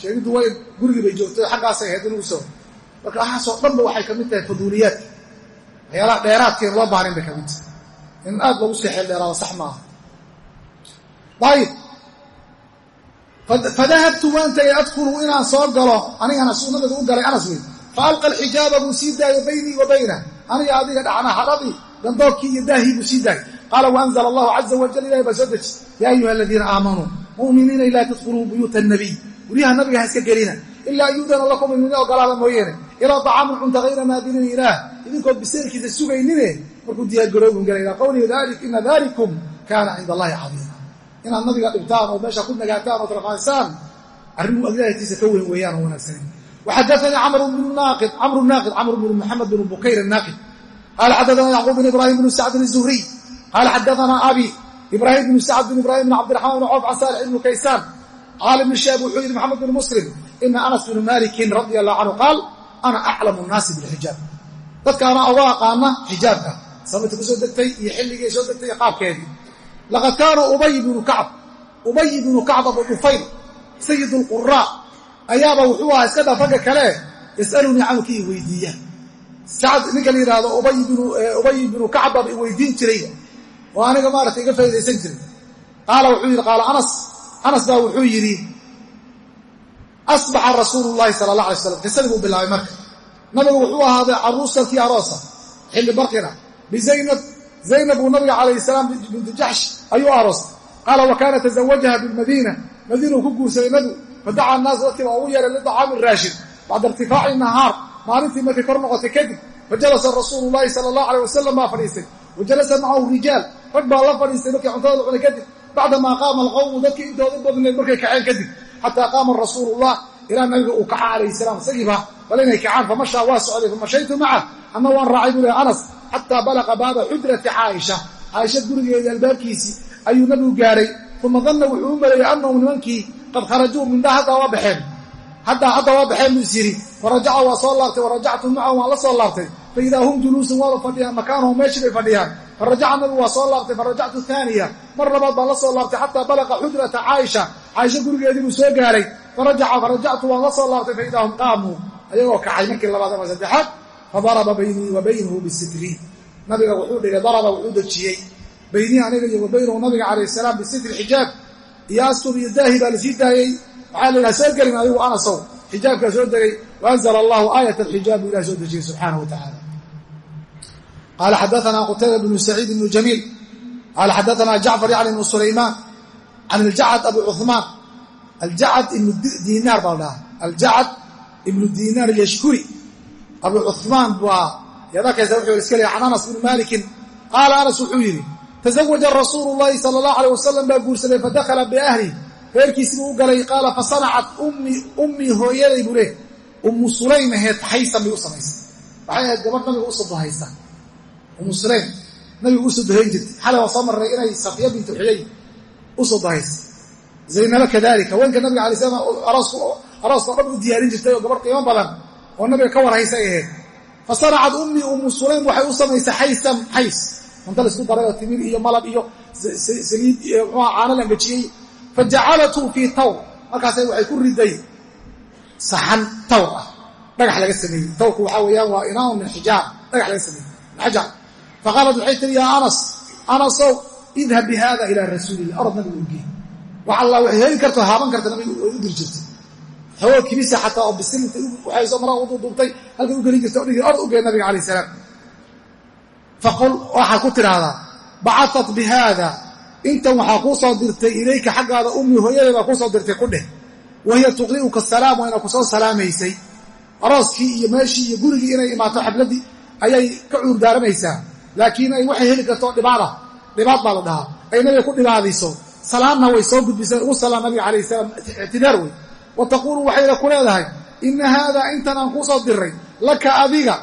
sheegiddu way gurigii bay joogtay xaggaasay ahayd in ugu soo. Marka waxaasoo dhanba waxay ka mid tahay faduuliyaadka waxyaalaha dheeraadkeen loo baahnayn bay ka mid tahay. In aad lagu sii xeel dheeraado sax maaha ayib fadahabtu waan tagay adkulu inaan soo galo anigana suu nabiga u galay anas wey fa alqa alxijaaba buu sii daayo baynii wa bayna aniga adiga dhacna hadhadii dandoobkii iyo daahii buu sii daayay qaala waanzla allahu caza wajal ilahi baa soo deji yaa ayuha aladiina aamanuu mu'miniina laa tadkhuluu buyuuta annabiy guryaha nabiga ha iska gelina ilaa an yuudana lakum idin ogolaada mooyeene ilaa طacaamin cunta hayra maadinin ilaah idinkood biseelkiisa sugaynine markuu diyaargaroobun gala ilaa qawlihi ina dalikum kaana cinda allahi cadiima inaad nabiga dhibtaan oo meesha ku nagaataan oo tarqaansaan arrinuu aglaahtiisa ka weyn weeyaan oo camru bnu naaqid camru naaqid camru bnu muxamed bnu bukayr qaala xadaana yacquub bn ibrahim bnu sacdin الzuhriy qaala xadaana abi ibrahim bnu sacd bn ibrahim bn cabdiraxmaan bn coof can saalix ibnu kaysaan. Qaala ibnu shaab wuxuu yidhi maxamed bn muslim ina anas bnu malikin radia allahu canhu qaal ana aclamu nnaasi bilxijaab dadka oga aqaana xijaabka. Sababta ku degtay iyo xilligii soo degtay iyo qaabkeedii laqad kaana ubay bnu kacb ubay bnu kacb abu dhufayl sayid lquraa ayaaba wuxuu ahaa iska dhaaf ragga kale yasalunii canhu kii i weydiiya sacad ninka la yidhaahdo ubay bnu kacb baba i weydiin jiray oo aniga maaragtay iga faa'idaysan jiray qaala wuxuu yidhi qaala anas anas baa wuxuu yidhi asbaxa rasuulu llahi sala allah alay slam qisadii buu bilaabay marka nabigu wuxuu ahaaday caruusankii aroosa xilli barqina bizaynab zaynab uu nabiga calayh salaam bintu jaxsh ayuu aroosay qaala wa kaana tazawajaha bilmadiina. Madiina uu ku guursaday nabigu. Fadaca annaas dadkii baa ugu yeeray liطacaami raashin bacda irtifaaci nahaar maalintii markay kor noqotay kadib fajalasa rasuulu llahi sala allah aleyh wasalam baa fadhiistay. Wa jalasa macahu rijaal rag baa la fadhiistay markay cuntada la cunay kadib bacdamaa qaama alqowmu dadkii intooda badneed markay kaceen kadib. Xataa qaama rasuulullah ilaa nabiga uu kaca calayh salaam. Isagiiba bal inay kacaan famashaa waa socday famashaytu maca? Anna waan raacay buu leh anas xataa balaqa baaba xujrati caaisha. Caaisha gurigeedii albaabkiisii ayuu nabigu gaaray. Uma danna wuxuu u maleeyey annahum nimankii qad kharajuu mindhaa haddaa waa baxeen. Haddaa hadda waa baxeen buu is yidhi. Farajaca waa soo laabtay. Warajactu macahum waan la soo laabtay. Faidaa hum juluusun waaba fadhiyaan makaanahum meeshii bay fadhiyaan. Farajaca nabigu waa soo laabtay. Farajactu haaniya mar labaad baan la soo laabtay xataa balaqa xujrata caaisha. Caaisha gurigeedii buu soo gaaray farajaca farajactu waan la soo laabtay faidaa hum qaamuu ayagoo kacay markii labaad ama saddexaad fadaraba baynii wa baynahu bisitri nabiga wuxuu dhigay daraba wuxuu dejiyey. Baynii aniga iyo wa baynahu nabiga calayh salaam bisitri xijaab. Iyo astur iyo daahi baa la sii daayey. Waxaa la yidhaha soo gelin adigu anasow xijaabkaa soo degay waanzla allahu aayat alxijaab buu ilah soo dejiyey subxaanahu wa tacala qaala xadaana qutayba bnu saciid bnu jamiil. Qaala xadaana jacfar yacni bnu sulaymaan. Can aljacad abi cuhmaan aljacad ibnu diinaar baa la dhaha aljacad ibnu diinaar yashkuri abu cuhmaan baa yaad arkaysa wuxuu iska leeyahy can anas bni maalikin qaala anas wuxuu yidhi tazawaja rasuulu llahi sala allahu aleyh wasalam baa guursaday fadakhala biahli. Reerkiisii buu u galay qaala fasanacat ummii hooyaday buu leh ummu sulaym aheed xaysan bay u samaysay waxay ahayd gabadh nabiga u sodohaysa ummu sulaym nabiga u sodohayn jirtay. Xalay waa soo marray inay safiya bintu xuyay u sodohaysay zaynabo kadalika haweenka nabiga alay slam arooskao dhan u diyaarin jirtay oo gabadh qiimo badan oo nabiga ka warhaysa ay ahayd fa sanacad ummii ummu sulaym waxay u samaysay xaysan xays cunta la isku daray oo timir iyo malab iyo saliid mxua caano la angajiyey fa jacalathu fii tawr markaasay waxay ku riday saxan tawr ah dhagax laga sameeyey tawrku waxaa weeyaan waa inaaun min xijaar dhagax laga sameeyey min xajar faqaalat waxay tiri yaa anas anasow wax alla waxay heli karto haaban karta nabiga way u diri jirtay. Xogoo kibisa xataa oo bisil intay waxay soo maraa uduubtay halkay u gelin jirtay o dhigi ord u gee nabiga calayh salaam. Faqul waxaad ku tidhaahdaa bacatat bi haada intan waxaa kuu soo dirtay ilayka xaggaada ummi hooyaday baa kuu soo dirtay ku dheh. Wahiya tuqri'uka salaam wayna ku soo salaamaysay arooskii iyo meeshii iyo gurigii inay imaato xabladdii ayay ka cuurdaaranaysaa laakiin ay waxay heli karto dhibaad baa la dhahaa. Ay nabiga ku dhibaadayso salaamna way soo gudbiseen ugu salaam nabiga calayh salaam ictidaar wey wa taquulu waxayna ku leedahay ina haadaa intan aan kuu soo diray laka adiga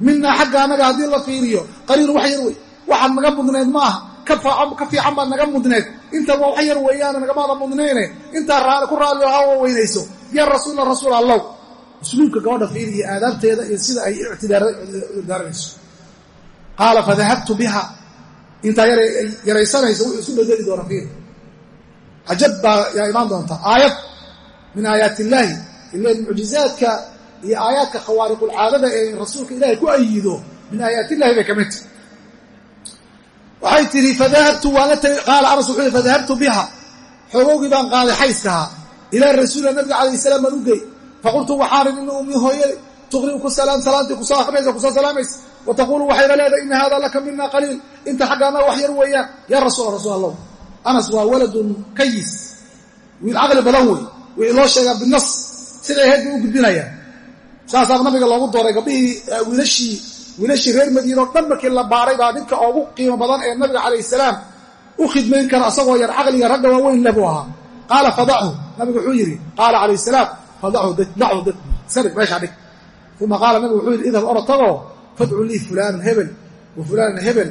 minaa xagga annaga haddii la fiiriyo qaliil wax yar wey waxaad naga mudneed maaha ka fiican baad naga mudneed intan waa wax yar weeyaane nagamaada mudnayne intaa ku raalli ahaa weynayso. Ya rasuula rasuul allow. Usluubka gabadha fiir iyo aadaabteeda iyo sida ay ictidaaranayso intaa yaraysanayso wuxuu isu bedeli doona fiir cajab baa yaa imaan doonta. Aayad min aayaat illaahi ila mucjizaadka iyo aayaadka khawaariqulcaadada ee rasuulka ilaahay ku ayido min aayaat illahi bay ka mid tahy waxay tidhi fadahabtu waan la tagay qaala anas wuxuu yihi fadahabtu biha. Xoogowgii baan qaaday xayskahaa. Ilaa rasuulila nabiga calayh salaam baan u gey. Faqultu waxaanin ina ummi hooyada tuqri'u ku salaam salaantii ku soo akrinaysa ku soo salaamaysa wa taquulu waxayna leedahay ina hada laka mina qaliil inta xagga annaga wax yar weeyaan. Yaa rasuula rasuul allah. Anas waa waladun kayis wiil caqli badan wey wixii loo sheegaa binas siday ahayd buu u gudbinayaa saasaa nabiga loogu dooray gabdhihii wiilashii wiilashii reer madiina oo dhan markii la baaray baa ninka ugu qiimo badan ee nabiga calayh salaam u khidmayn kara asagoo yar caqliga ragga waaweyn leh buu ahaa. Qaala fadachu nabigu wuxuu yidhi qaala calayh salaam fadachu dachu dad. Sarig meeshaa fadcu lii fulaanan hebel wa fulaanan hebel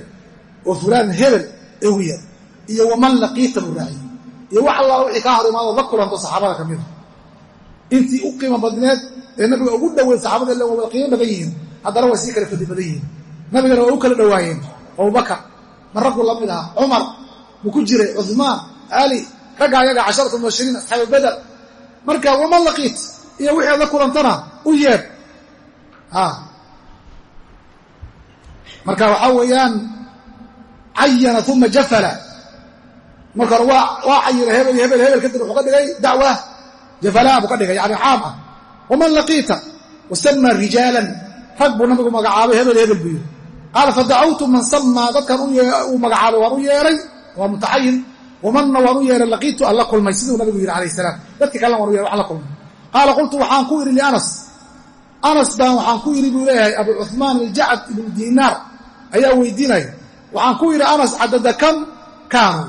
wa fulaanan hebel egu yar iyo waman laqiita buu raaciyey iyo wax allaala wixii kaa hor imaadoo la kulanto saxaabada ka mida intii u qiimo badneed ee nabiga ugu dhoweyn saxaabada illa wada qiimo badan yihiin haddana way sii kala fadli badan yihiin. Nabigana waa u kala dhowaayeen abubakar ma raggu la mid aha cumar mu ku jiray cuhmaan ali ragga ayaga casharatu mubashiriin asxaabu beder marka waman laqiit iyo wixii ad la kulantana u yeedh marka waxaa weeyaan cayana uma jafala. Marka hore waa cayina hebel iyo hebel hebel kadib wuxuu ka dhigay dacwa. Jafalaa buu ka dhigay yani caam ah. Waman laqiita? Wasama rijaalan. Rag buu nabigu magacaabay hebel hebel buu yidhi. Qaala fadacawtu man samaa dadkan uu magacaabay waan u yeeray waa mutacayin wamanna waan u yeeray laqiitu aan la kulmay siduu nabigu yidhi alayh salaam. Dadki kalena waan u yeray wax la kulmay. Qaala qultu waxaan ku idhi lianas anas. Baan waxaan ku idhi buu leeyahay abu cuhmaan aljacad ibnu diinaar ayaa weydiinaya waxaan ku idhi anas cadada kam kaanu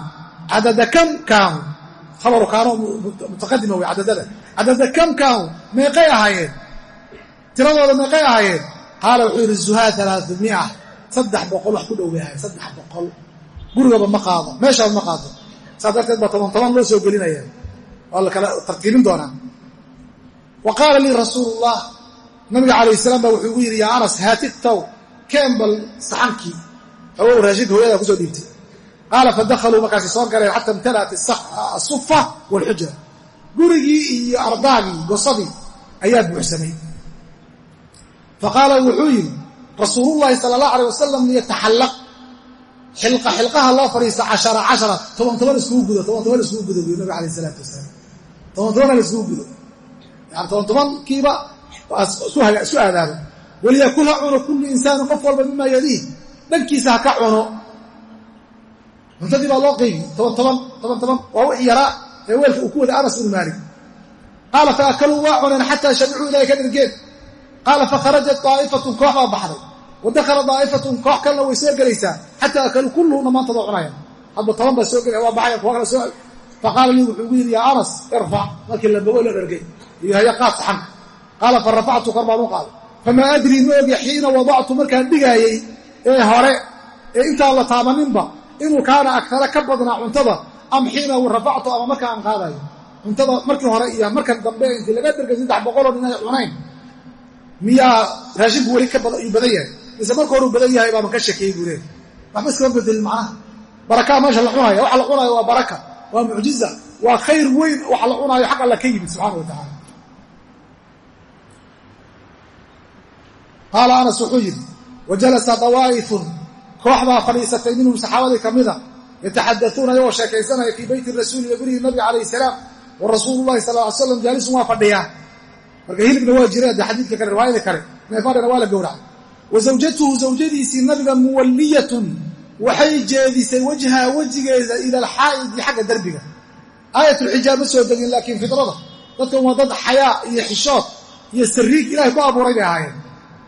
cadada kam kaanu. Khabaru kaano mutaqadima wey cadadada cadada kam kaanu meeqay ahaayeen. Tiradooda meeqay ahaayeen. Qaala wuxuu yidhi zuhaa alaaumia saddex boqol wax ku dhow bay ahayen saddex boqol. Gurigaba ma qaado meeshaaba ma qaado. Saas darteed baa toban toban loo soo gelinaya waa la kala tartiibin doonaa wa qaala lii rasuulullah nabiga calayh salaam baa wuxuu igu yidhi yaa anas haatigtow kembal saxankii xogow raashinka hooyada ku soo dhiibtay. Qaala fadakaluu markaasi soo galeen xata imtala'at asufa waalxujra gurigii iyo ardaagii gosadii ayaa buuxsamay. Faqaala wuxuu yidhi rasuulullahi sala allah alay wasalam liyataxallaq. Xilqa xilqaha loo fadhiista cashara cashara toban toban iskugu gudo toban toban iskugu gudo buy nabig alayh isalaatu wasalaam. Toban tobana la iskugu gudo yani toban tobankiiba isu aadaabo waliyakul ha cuno kullu insaani qof walba mimaa yaliih dhankiisa ha ka cuno cuntadii baa loo qeybi waa wixii yaraa ee weelka uu ku wada anas ibnu maalik qaala fa akaluu waa cuneen xataa shamicuu ilahay ka dhargeen qaala fakharajat daa'ifatun koox baa baxday wa dakhala daa'ifatun koox kalena way soo gelaysaa xataa akaluu kulluhu dhammaantood waa cunayaan hadba toban baa soo gelaya waa baxaya kuwa kale soo faqaala lii wuxuu markii la dhargay iyo haya qaad saxanka famaa adrii ma ogi xiina wadactu markaan dhigaayey ee hore ee intaan la taabaninba inuu kaana agtara ka badnaa cuntada am xiina rafactu ama marka aan qaadayo? Cuntada markii hore iyo markan dambe intii laga dhargay saddex boqoloo nin ay cunayn miyaa raashinku weli ka badan yahay. Mise marka horuu badan yahay baanu ka shakiyey buu leey waxba iskama bedelin macnaha. Barakaa meesha la cunaya waxa la cunaayo waa baraka waa mucjiza waa khayr weyn waxa la cunaayo xaq alla ka yimid subxana wa tacaala qaala anas wuxuu yidhi wa jalasa dawaa'ifun. Koox baa fadhiisatay minhum saxaabadii ka mida yataxadauuna iyagoo sheekaysanaya fii beyti rasuuli wa gurigii nabiga calayh salaam wa rasuulu llahi sal ly slam jaalisun waa fadhiyaa. Marka hilibna waa jira de xadiidka kale riwaayada kale neefadhana waa la gowracay. Wa zawjatuhu zawjadiisii nabiga muwalliyatun waxay jeedisay wajhaa wejigeeda ila alxaa'idi xagga derbiga aayatulxijaab ma soo degin laakiin fidrada dadkan waa dad xayaa iyo xishood iyo sariig ilahay ku abuuray bay ahaayeen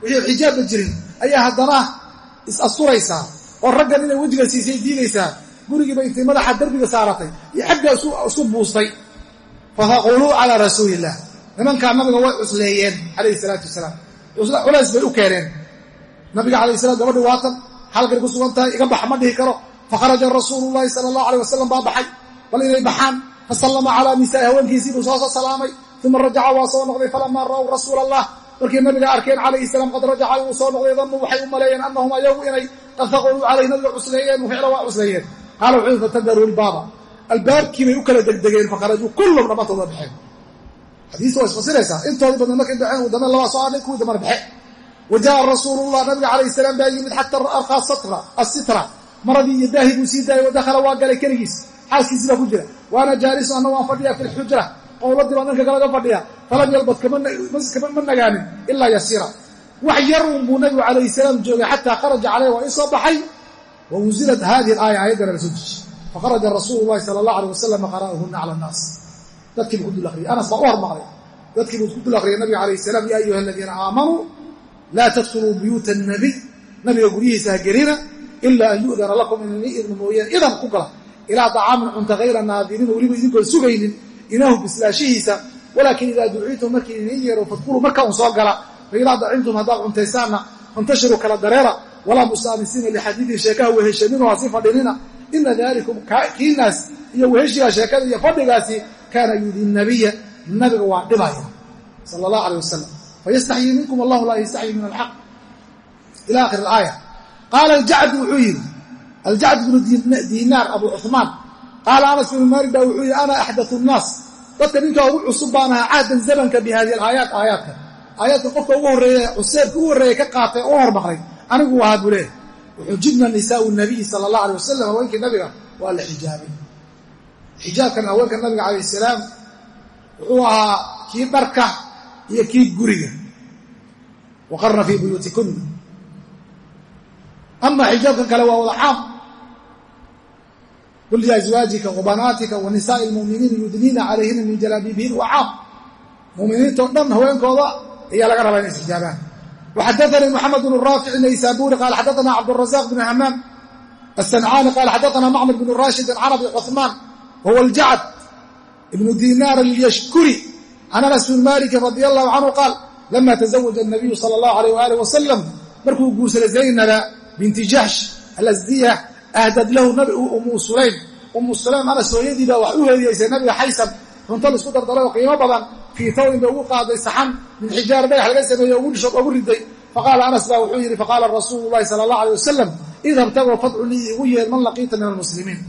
wixii xijaabba jirin. Ayaa haddana is-asturaysaa oo raggan inay wejiga siisay diidaysaa gurigiiba intay madaxa derbiga saaratay. Iyo xaggaa isku buustay. Fataquluu calaa rasuuli illah nimankaa nabiga way cusleeyeen calayhi salaatu wasalaam. Culays bay u keeneen. Nabiga calayh salam gabadhi waatan halkay ku sugan tahay iga bax ma dhihi karo. Fakharaja rasuulu llahi sala allahu aleyh wasalam baa baxay. Bal inay baxaan fasallama calaa nisaa'i haweenkiisii buu soo soo salaamay. Uma rajaca waa soo noqday falamaa ra'w rasuula allah markay nabiga arkeen calayhi salaam qad rajaca uu soo noqday danuu waxay u maleeyeen annahum ayagu inay qad calayh nabiga cusleeyeen ficla waa cusleeyeen qaala wuxuu yii fatadaruu lbaaba albaabkii bay u kala degdegeen fakharajuu kullum dhammaantood waa baxeen. Xadiista waa isfasiraysaa intoodii badna markay baxeen dambe labaa soo adhin kuwii dambana baxe wa jaءa rasuulullah nabiga calayh salaam baa yimid xata arqaa asitra maradii iyo daahi buu sii daayay wadakhala waa galay keligiis. Xaaskiisii ku jira. Waana jaalisu anna waan fadhiya fi lxujra qowladii baan dhanka kalaga fadhiya. Falam yalbad nagaanin ilaa yasiira. Wax yar un buu nabigu calayhi salaam joogay xataa kharaja caleyh waa in soo baxay. Wa unzilat hadihi alaaya aayaddana la soo dejiye. Fakharaja rasuulu llahi sala allah alay wasalam qara'ahuna cala annaas dadkiibu ku dul akriyay anas baa u hormaqday dadkiibuu ku dul akriyay nabiga calayh salaam ya ayuha aladiina aamanuu laa tadkhuluu buyuuta annabiy. Nabiga guryihiisa ha gelina ilaa an yu'dana lakum inani idma mooyeen idan ku gala. Ilaa dacaamin cunta hayra naadiriin weliba idinkoon sugaynin inaahu bislaashihiisa walaakin idaa duciitum markii idin yeero fadkuluu marka un soo gala faidaa dacimtum haddaad cuntaysaanna fantashiruu kala dareera walaa musaanisiina lixadiidin sheekaha weheshaninoo hasi fadhinina ina dalikum kiinaas iyo weheshigaa sheekada iyo fadhigaasi kaana yudii nabiya nabiga waa dhibaya sala allah aleyh wasalam fayastaxyii minkum allahu laa yastaxyii min alxaq ila akhir alaaya qaala aljacd wuxuu yidhi aljacd bnu diinaar abu cuثmaan qaala anas ibnu maalik baa wuxuu yidhi ana axdatu nnaas. Dadka ninkaa ugu cusub baan ahaa cahdan zamanka bi haadihi alaayaat aayaadka. Aayaadka qofka ugu horreeya cuseebka ugu horreeya ka qaatay oo u hormaray anigu ahaa buu leeyahy waxujibna nisaau nabiyi sala allah alay wasalam haweenkii nabiga waa la xijaabay. Xijaabkan haweenka nabiga calayh salaam wuxuu ahaa kii dharka iyo kii guriga. Waqarna fii buyuutikuna ama xijaabkan kale waa wada caam qul liazwaajika wabanaatika wa nisaai lmuminiina yudniina calayhina min jalaabiibihin waa caam muminiintao dhan haweenkooda ayaa laga rabaa inay isxijaabaan waxadaanii moxamed bnu raafic naysaburi qaala xadaana cabdurazaq bn hamaam asancaani qaala xadaana macmar bnu rashidin can abi cuثmaan wahuwa aljacd ibnu dinaar alyashkuri can anas bn malikin radi allahu canhu qaal lama tazawaja nabiyu sala allahu alayh waalih wasalam markuu guursaday zaynaba binti jaxsh alasdiya ahdad lahu nabi umu sulaym. Umu sulaym anas hooyadii baa wax u hediyeysay nabiga xaysan cunto la isku dardaray oo qiimo badan. Fii tawrin bay ugu qaaday saxan. Min xijaara dhagax laga sameeye ogu riday. Faqaala anas baa wuxuu yidhi faqaala rasuulu llahi sala allah alay wasalam idhab tagoo fadcu lii igu yeer man laqiita min almuslimiin.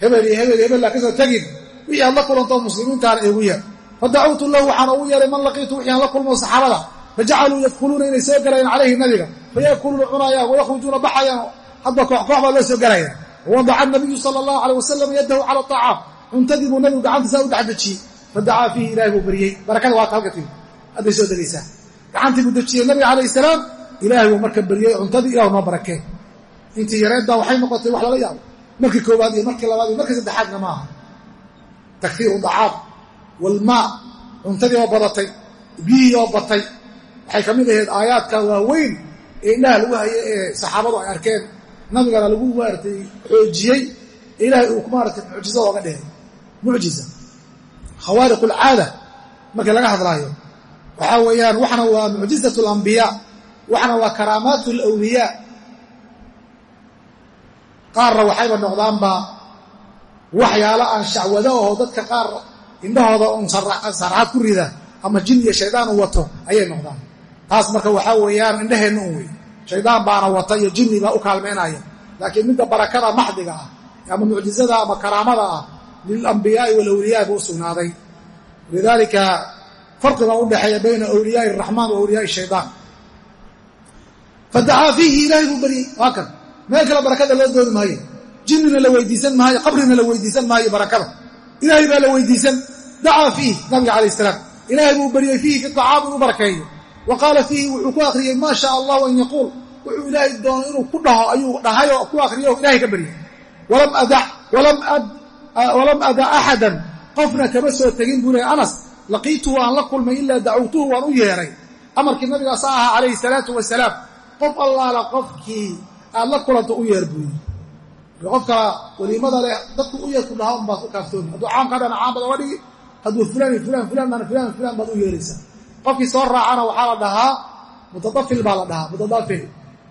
Hebel iyo hebel hebellaa ka soo tegin. Wixii aad la kulantoo muslimiintaana igu yeer fadacawtu lahu waxaan ugu yeeray man laqiitu wixii aan la kulmo saxaabada. Fajacaluu yadkhuluuna inay soo galayaan calayhi nabiga. Cunayaan wayakhrujuuna baxayaan hadba koox baa loo soo galaya. Wawadaca nabiyu sala allahu alay wasalam yadahu cala acaam cuntadii buu nabigu gacantiisa u dhexdejiyey fadacaa fiihi ilahay buu beriyey barakada waata halka timi hadday soo degaysaa. Gacantii buu dejiyey nabiga calayh salaam. Ilaahay buu marka beriyey cuntadii ilahu noo barakee. Intii yareeddaa waxay noqotay wax lala yaabo markii koowaad iyo markii labaad iyo markii saddexaadna ma aha takfiiru dacaam walmaa cuntadii oo badatay biyihii oo batay. Waxay ka mid ahayd aayaadka waaweyn ee indhaha lagu hayay ee saxaabadu ay arkeen nabigana lagu maaratay xoojiyey ilaahay uu maaratay mucjiza ooga dhigay. Mucjiza. Khawaariq alcaada markii laga hadlaayo waxaa weeyaan waxna waa mucjizat alambiyaa waxna waa karaamaat alawliyaa qaarna waxayba noqdaanba waxyaalo aan shacwado aho dadka qaar indhahooda un sarxad ku rida ama jin iyo shaydaan u wato ayay noqdaan. Taas marka waxaa weeyaan indhaheenna un wey shaydaan baana wata iyo jinni baa u kaalmeynaya. Laakiin midda barakada maxdiga ah ama mucjizada ama karaamada ah lilambiyaai walawliyaa buu u sugnaaday. Lidaalika farqiga u dhexeeya bayna awliyaai araxmaan wa awliyaai shaydaan. Fadacaa fiihi ilaahay buu baryey waa kan. Meel kale barakada loo dooni maayo. Jinnina la weydiisan maayo qabrina la weydiisan maayo barakada. Ilaahay baa la weydiisan. Dacaa fiihi nabiga calayh salaam. Ilaahay buu baryey fiihi fi acaam inuu barakeeyo wa qaala fiihi wuxuu ku akhriyey maa shaa allahu an yaquul. Wuxuu ilaahay doono inuu ku dhaho ayuu dhahay oo ku akriyo ilahay ka baryey walam ada axadan qofna kama soo tegin buu lehy anas laqiituhu aan la kulmay ilaa dacawtuhu waan u yeeray. Amarkii nabigaasa ahaa calayhi salaatu wasalaam qof allaala qofkii aad la kulanto u yeer buu yiri qofka weliimada leh dadku u yeer ku dhaha un baad ku kaaftoomi hadduu caamka dhana caam baad oga baad u yeeraysaa qofkii soo raacana waxaa la dhahaa mutadafil baa la dhahaa mutadafil.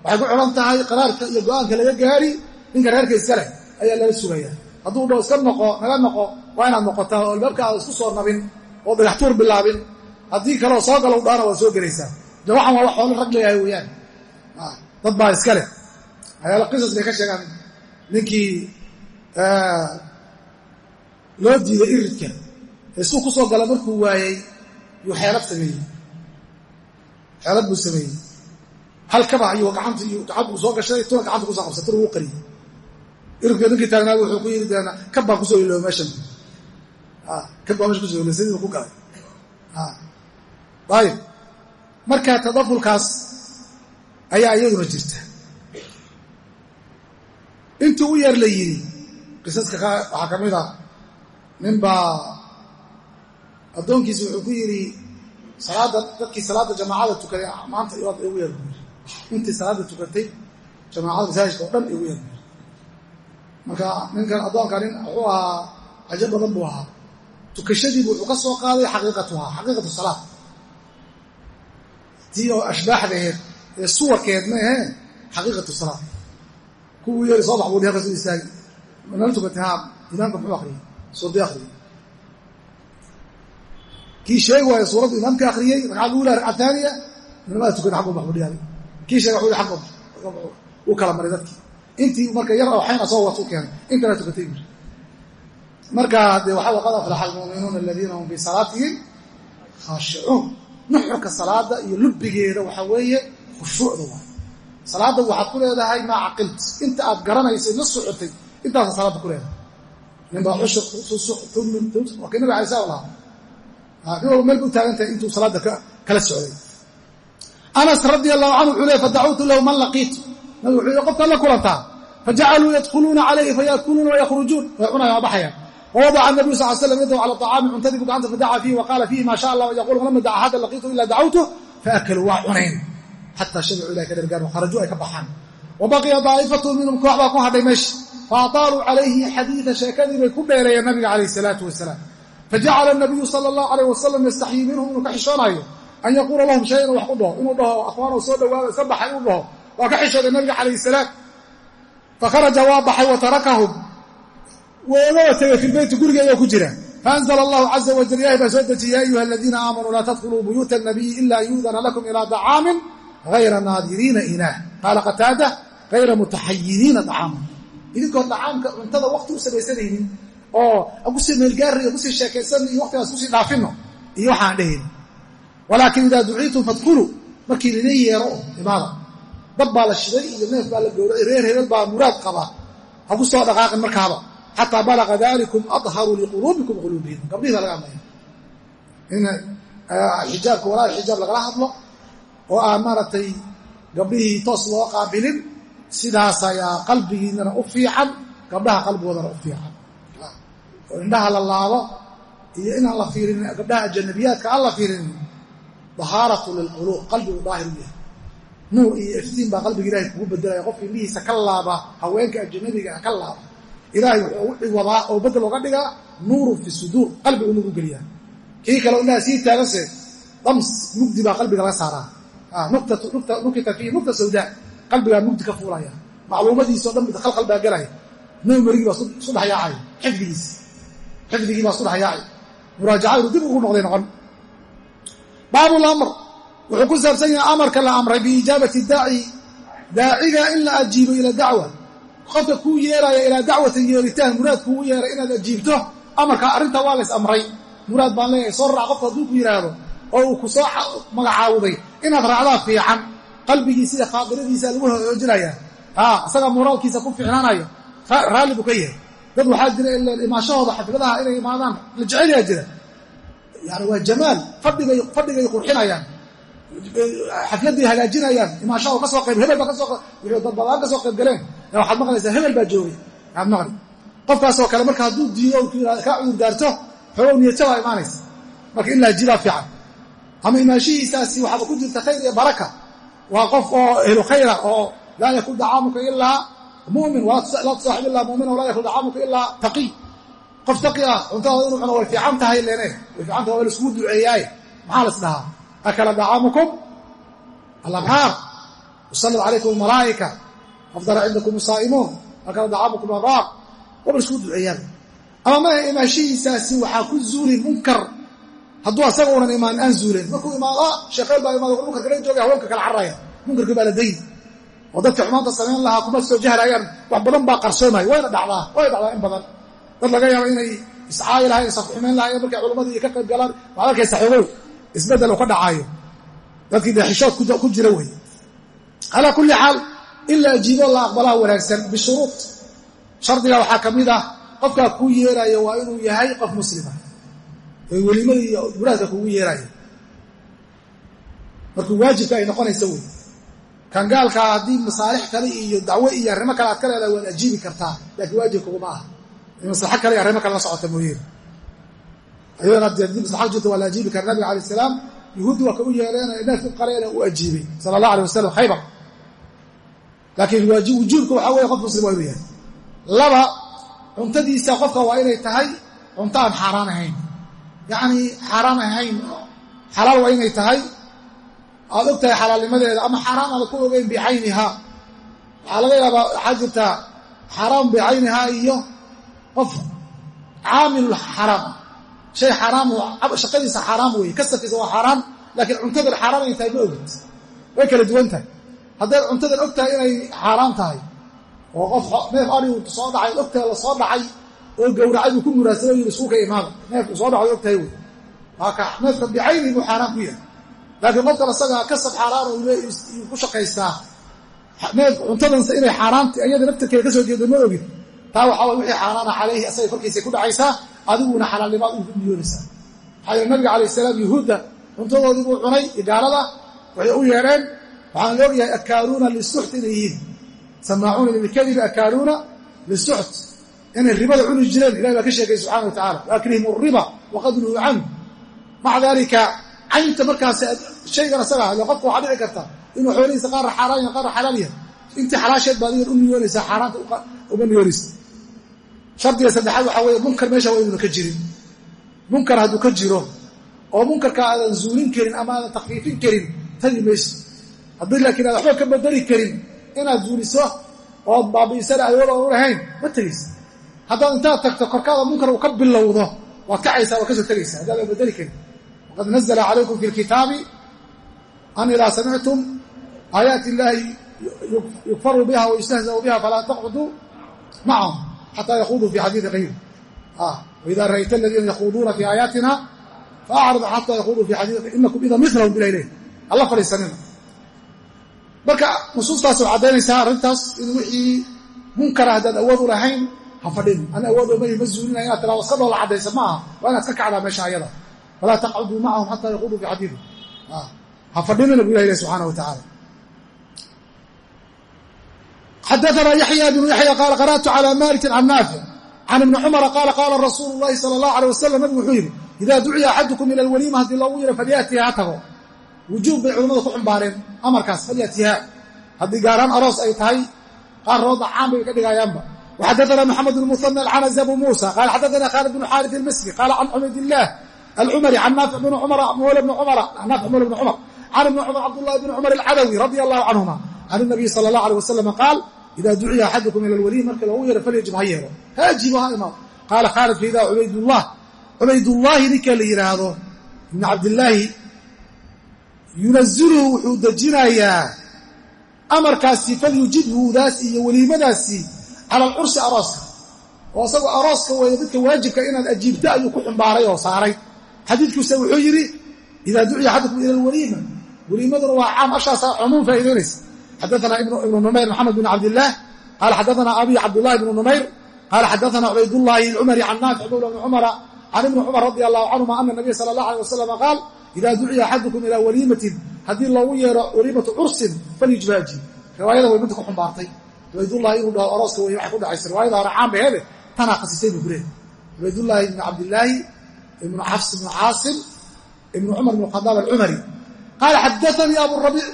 Waxay ku xidhan tahay qaraarka iyo go'aanka laga gaari ninka reerka iska leh ayaa lala sugaya hadduu dho iska noqo naga noqo waa inaad noqotaa oo albaabka aad isku soo nabin oo dhagaxtuur bilaabin. Haddii kaleo soo galow dhaana waa soo gelaysaa de waxan waa wax xoolo rag leeyahay weeyaan. Dad baa iska leh. Ayaala qisas bay ka sheegaan. Ninkii loo diiday iridka suu ku soo gala markuu waayey yuu xeelad sameeyey. Xeelad buu sameeyey. Hal kaba ayuu gacanta iyo gacanta uu soo gashaday tuna gacanta ku soo qabsatay uu qariyey iridka ninkii taagnaada wuxuu ku yidhi deena kab baan ku soo ilooba meeshan? Kab baa meesha ku soo ilooba sadiiba ku galay. Ayib marka tadafulkaas ayaa iyaduna jirta. Intii u yar la yidhi qisaska waxaa ka mid a nin baa addoonkiisi wuxuu ku yidhi dadkii salaadda jamaacada tukaday maanta igu yar buu yiri intii salaadda tukatay jamaacada masaajidka oo dhan igu yar marka ninkan addoonka wuxuu ahaa cajo badan buu ahaa. Tukashadiibu wuxuu ka soo qaaday xaqiiqatuhaa xaqiiqatu salaad. Tii oo ashbaaxdaheed ee suwarkeed ma ahee xaqiiqatu salaad. Kuwuu yeeri soo bax buu dhiha ka soo istaagi nala tukatay haa imaamka muxuu akriyey suuradii akriyey kii sheegi waayo suuraddu imaamka akriyey ragcad uula ragcad taaniya inamada tukada xaggu bax buu dhihay kii sheega wuxuu xaggu uu kala maray dadkii intii marka yar oo xayna soo watu keenay intana tukatay buri marka dee waxaa waqad aflaxa almu'minuuna aladiina hum fii salaatihim khaashicuun nuxurka salaada iyo lubbigeeda waxaa weeye khushuucda waay salaadda waxaad ku leedahay maa caqilt inta aad garanaysay la socotay intaasa salaadda ku leedahay ninbaa cushur waa kii nabi alay sala lahaa walba meel bu taagantahay intuu salaadda kala socday. Anas radia allahu canhu wuxuu leey fadacuutu lahu man laqiitu. Nabi wuxuu yihi qofkaad la kulantaa. Fajacaluu yadkhuluuna calayhi fayaakuluuna wayakhrujuun way cunaya waa baxayaan. Wawadaca anabiyu sal slam yadahu cala acaami cuntadii bu gacanta fadaca fiihi wa qaala fiihi maa sha allah yaqulu lama daca hada laqiitu ila dacawtu faakaluu waa cunayn. Xataa shabicuu ilahi ka dhargaan kharajuu ay ka baxaan. Wa baqiya daa'ifatu minhum koox baa ku hadhay meesha faataaluu calayhi xadiida sheekadii bay ku dheereeyeen nabiga calayh salaatu wasalaam fajacala nabiyu sala allahu alayh wasalam yastaxyii minhum inuu ka xishoonayo an yaquula lahum shayan wax u dhaho inuu dhaho akhwaanow soo dhawaada iska baxay inuu dhaho waa ka xishooday nabiga calayh salaam fakharaja waa baxay wa tarakahum woogaba tegay fi lbeyti guriga ayoo ku jira faanzla allahu caza wajal ilahi baa soo dejiyey ya ayuha aladiina aamanuu laa tadkhuluu buyuuta nabiyi ila an yuudana lakum ilaa dacaamin hayra naadiriina inaah qaala qataada hayra mutaxayiriina dacaaman idinkood dacaamka cuntada wakti u samaysanaynin oo ku sii meelgaari iyo ku sii sheekaysan iyo waktigaas ku sii dhaafino iyo waxaan dhehayni walaakin idaa duciitum fadkuluu markii lina yeero imaada dab baa la shiday iyo neef baa la gowracay reer hebel baa muraad qaba. Ha ku soo dhaqaaqin markaaba. Xataa balaga dalikum adharuu liquluubikum quluubihim. Gabdhihiisa laga hadlaya in xijaabka walaa xijaab lagala hadlo oo aan maaragtay gabdhihii toos loo qaabilin sidaas ayaa qalbigiinana u fiican gabdhaha qalbigoodana u fiican oo indhaha la laabo iyo inaan la fiirinin gabdhaha ajanabiyaadka aan la fiirinin dahaaratu lilquluub qalbigu daahir u yahay. Nuur iyo iftiin baa qalbiga ilahay kugu bedelaya qofka indhihiisa ka laaba haweenka ajanabiga ka laaba ilaahay wuxuu wadaa oo bedel oga dhigaa nuurun fi suduur qalbigu nuur u geliyaa. Kii kale indhaha sii taagase dams mugdi baa qalbiga laga saaraa. Nukita fiihi nukta sawdaa. Qalbigaa mugdi ka fuulaya. Macluumadiisao dhan khalkhal baa gelaya nabi marigii baa isku dhexyaacay xifdigiis xifdigii baa isku dhexyaacay. Muraajacadu dib ugu noqday noqon. Baabulamr wuxuu ku saabsan yahay amarka la amray biijaabati daaci daaciga in la ajiibo ila dacwa. Qofka kuu yeeraya ilaa dacwatin yeeritaan muraad kuugu yeeray inaad ajiibto amarka arrintaa waa lays amray. Muraad baan leeyahay soo raac qofka hadduu ku yidhaahdo oo uu ku soo magacaawday inaad raacdaa fiican. Qalbigiisa iyo khaadiradiisa lagu hoojinayaa isagaa moraalkiisa ku fiicnaanayo raalli buu ka yahay dad waxaa jira imaashahooda xafladaha inay imaadaan. La jecelyaa jira. Yani waa jamaal. Fadhigay qurxinayaan. Xafladay hagaajinayaan. Imaashahoo ka soo qayb hebel baa ka soo dad badaan ka soo qayb galeen. Waxaad maqlaysaa hebel baa joogay aad maqli. Qofkaasoo kale marka hadduu diido kaa cudur daarto xoogow niyajabaa imaanaysa. Marka in la ajibaa fiican. Ama imaashihiisaasi waxaaba ku jirta khayr iyo baraka. Waa qof oo ehlu khayra oo laa yakul dacaamuka ilaa mumin laa tusaaxib ilaa muumina walaa yakul dacaamuka ilaa taqiy qof taqi ah cuntada inuu cuno way fiican tahay leene. Way fiican tahay waa la iskugu duceeyaaye maxaa la isdhahaa? Akala dacaamukum alabxaar yusallim calaykum almalaa'ika. Afdala cindakum asaa'imuun akala dacaamukum abraar waa la iskugu duceeyaan ama maaha imaashihiisaasi waxaa ku zuuli munkar. Hadduu asaga unan imaan aan zuulen markuu imaado sheekeyl baa imaada munkarka la jooga haweenka kala carraya munkarkii baa la dayn oo dadka xumaanta samayn lahaa kuma soo jahlayaan. Wax badan baa qarsoomaya wayna dhacdaa way dhacdaa in badan. Dad laga yaabo inay iscaayi lahayen safxumayn lahayen markay culammadii ka qayb galaan waxaad arkaysa xogow isbeddel uu ka dhacaayo. Dadkii deexishood ku jira weeye calaa kulli xaal in la ajiibo la aqbalaa wanaagsan bishuruud. Shardiga waxaa ka mid ah qofkaa kuu yeerayo waa inuu yahay qof muslima ee welimadii iyo muraadka kugu yeerayo. Markuu waajibka ay noqonaysa wey kan gaalkaa haddii masaalix kale iyo dacwo iyo arrimo kale aad ka leedahay waad ajiibi kartaa laakiin waajibkaguma aha. In maslaxo kale iyo arrimo kale la socota mooyeen ayadana dee haddii maslaxa jirta waa la ajiibi kara nabiga alay salaam yuhuuddi waa ka u yeereen neefki u qaleena uu ajiibay sala allah alay wasalam khaybar. Laakiin wujuubka waxaa weeye qof muslim waa inuu yahay. Laba cuntadiisa qofka waa inay tahay cunto aan xaaraan ahayn. Yacnii xaaraan ahayn xalaal waa inay tahay aad og tahay xalaalnimadeeda ama xaaraan aada ku ogeyn bicaynihaa. Waxaa laga yaabaa waxaa jirtaa xaaraam bicaynihaa iyo qof caamil xaraam. Shay xaaraam shaqadiisa xaaraam weeye kasabkiisa waa xaaraan laakiin cuntadan xaaraan ay tahay ma ogid. Way kala duwan tahay. Haddaad cuntadan og tahay inay xaaraan tahay oo qof neef arigu soo dhacay ogtahay la soo dhacay oo gowracay buu ku muraasado yii iskuulka imaada neefku soo dhacay og tahay wey waa ka neefka bicayni buu xaaraan ku yahay laakiin qofkan asagaa kasab xaaraan ku shaqaystaa neef cuntadanse inay xaaraanta iyada naftarkeeda ka jeedo ma ogid taa waxaa way wixii xaaraana calayhi asaga korkiisay ku dhacaysaa adiguna xalaalnimaad u niyoonaysaa maxaa yeele nabiga calayh salaam yuhuudda cuntadoodii buu cunay igaalada waxay u yeedheen waxaan la ogyahay akaaluuna lisuxt inay yihiin. Samaacuuna lilkadibi akaaluuna lisuxt. Inay ribada cuni jireen ilahi baa ka sheegay subxana wa tacala waakrihim riba waqad nuhu maca daalika caynta markaas shaygan asaga ile qofka waxaa dhici karta inuu xoolihiisa qaarra xaaraan yahay qaarra xalaal yahay. Intii xalaasheed baad iyan u niyoonaysaa xaaraanta uma niyoonaysa shardiga saddexaad waxaa weeye munkar meesha waa inuuna ka jirin. Munkar hadduu ka jiro oo munkarka aadan zuulin karin ama aadan takfiifin karin tagi mayso haddii laakiin aad waxba ka bedeli karin inaad zuuliso ood baabi'isana awood u lahayn ma tegaysa haddaad intaad tagto korkaada munkar uu ka bilowdo waad kacaysaa waad ka soo tegaysa haddaadan bedeli karin waqad nazla calaykum fi lkitaabi an idaa samictum aayaati illaahi yukfaru biha wayustahzau biha falaa taqcuduu macahum xataa yakuuduu fi xadiidi hayri waida ra'ayta aladiina yakuuduuna fi aayaatina faacrid xataa yakuuduu fi xadiidi inakum ida milahum bila ileh alla fadhiisanina marka nusuustaas waxay caddaynaysaa arrintaas in wixii munkara haddaad awood u lahayn ha fadhin an awood oma ma zuulinaya inaad tiraado iska dhoola caddaysa ma aha waa inaad ka kacdaa meesha ayada falaa taqcuduu macahum xataa yakuuduu fi xadiidi ha fadhinina bu ilah ilahi subxaana wa tacaala xadaana yaxya bnu yaxya qaala qara'tu cala malikin can naafic can ibni cumara qaala qaala rasuulu llahi sala allahu alay wasalam nabigu wuxuu yidhi idaa duciya axadukum ila alwaliima haddii loogu yiro falyatiha ha tago wujuub bay culimmadu ku xumbaareen amarkaas falyatiha haddii gaaraan aroos ay tahay qaarroodna caan bay ka dhigayaanba waxadaana maxamed bn muhana alcanas abu muusa qaala xadaana khaalid bnu xaaris almisri qaala can cubaydillaah mawla bni cumara naafic mawla bni cumar can ibni cumar cabdullahi bni cumar alcadawi radia allahu canhuma can inabiyi sala allah alay wasalam qaal ida duciya axadukum ila alwaliy marka loogu yeero falyajib ha yeelo ha ajibo ha imaado qaala khaalid faidaa cubaydullah cubaydullaahi ninka la yidhaahdo ibni cabdillaahi yunaziluhu wuxuu dejinayaa amarkaasi falyujibhudaas iyo weliimadaasi cala alcursi arooska oo isagoo arooska weeye midka waajibka inaad ajiibto ayuu ku xumbaaray oo saaray xadiidkuuse wuxuu yidhi idaa duciya axadukum ila alwaliima. Weliimaduna waa caam ashaasa cumuum faa'idaynaysa xadaana ibnu numayr maxamed bn cabdillaah qaala xadaana abi cabdullahi bnu numayr qaala xadaana cubaydullaahi alcumari can naafic mawla bni cumara can ibni cumar radi allahu canhuma ana nabiya sala allah alay wasalam qaal idaa duciya axadukum ilaa waliimatin. Haddii loogu yeero waliimatu cursin falyujbaaji. Riwaayada way midda ku xumbaartay. Cubaydullahi inuu dhaho arooska wey waxay ku dhacaysa riwaayada hore caan baheede tanaa khasisay buu kuleehay cubaydullaahi ibnu cabdillaahi ibnu xafs ibnu caasim ibnu cumar ibn khadaab alcumari qaala xadaanii aburabiic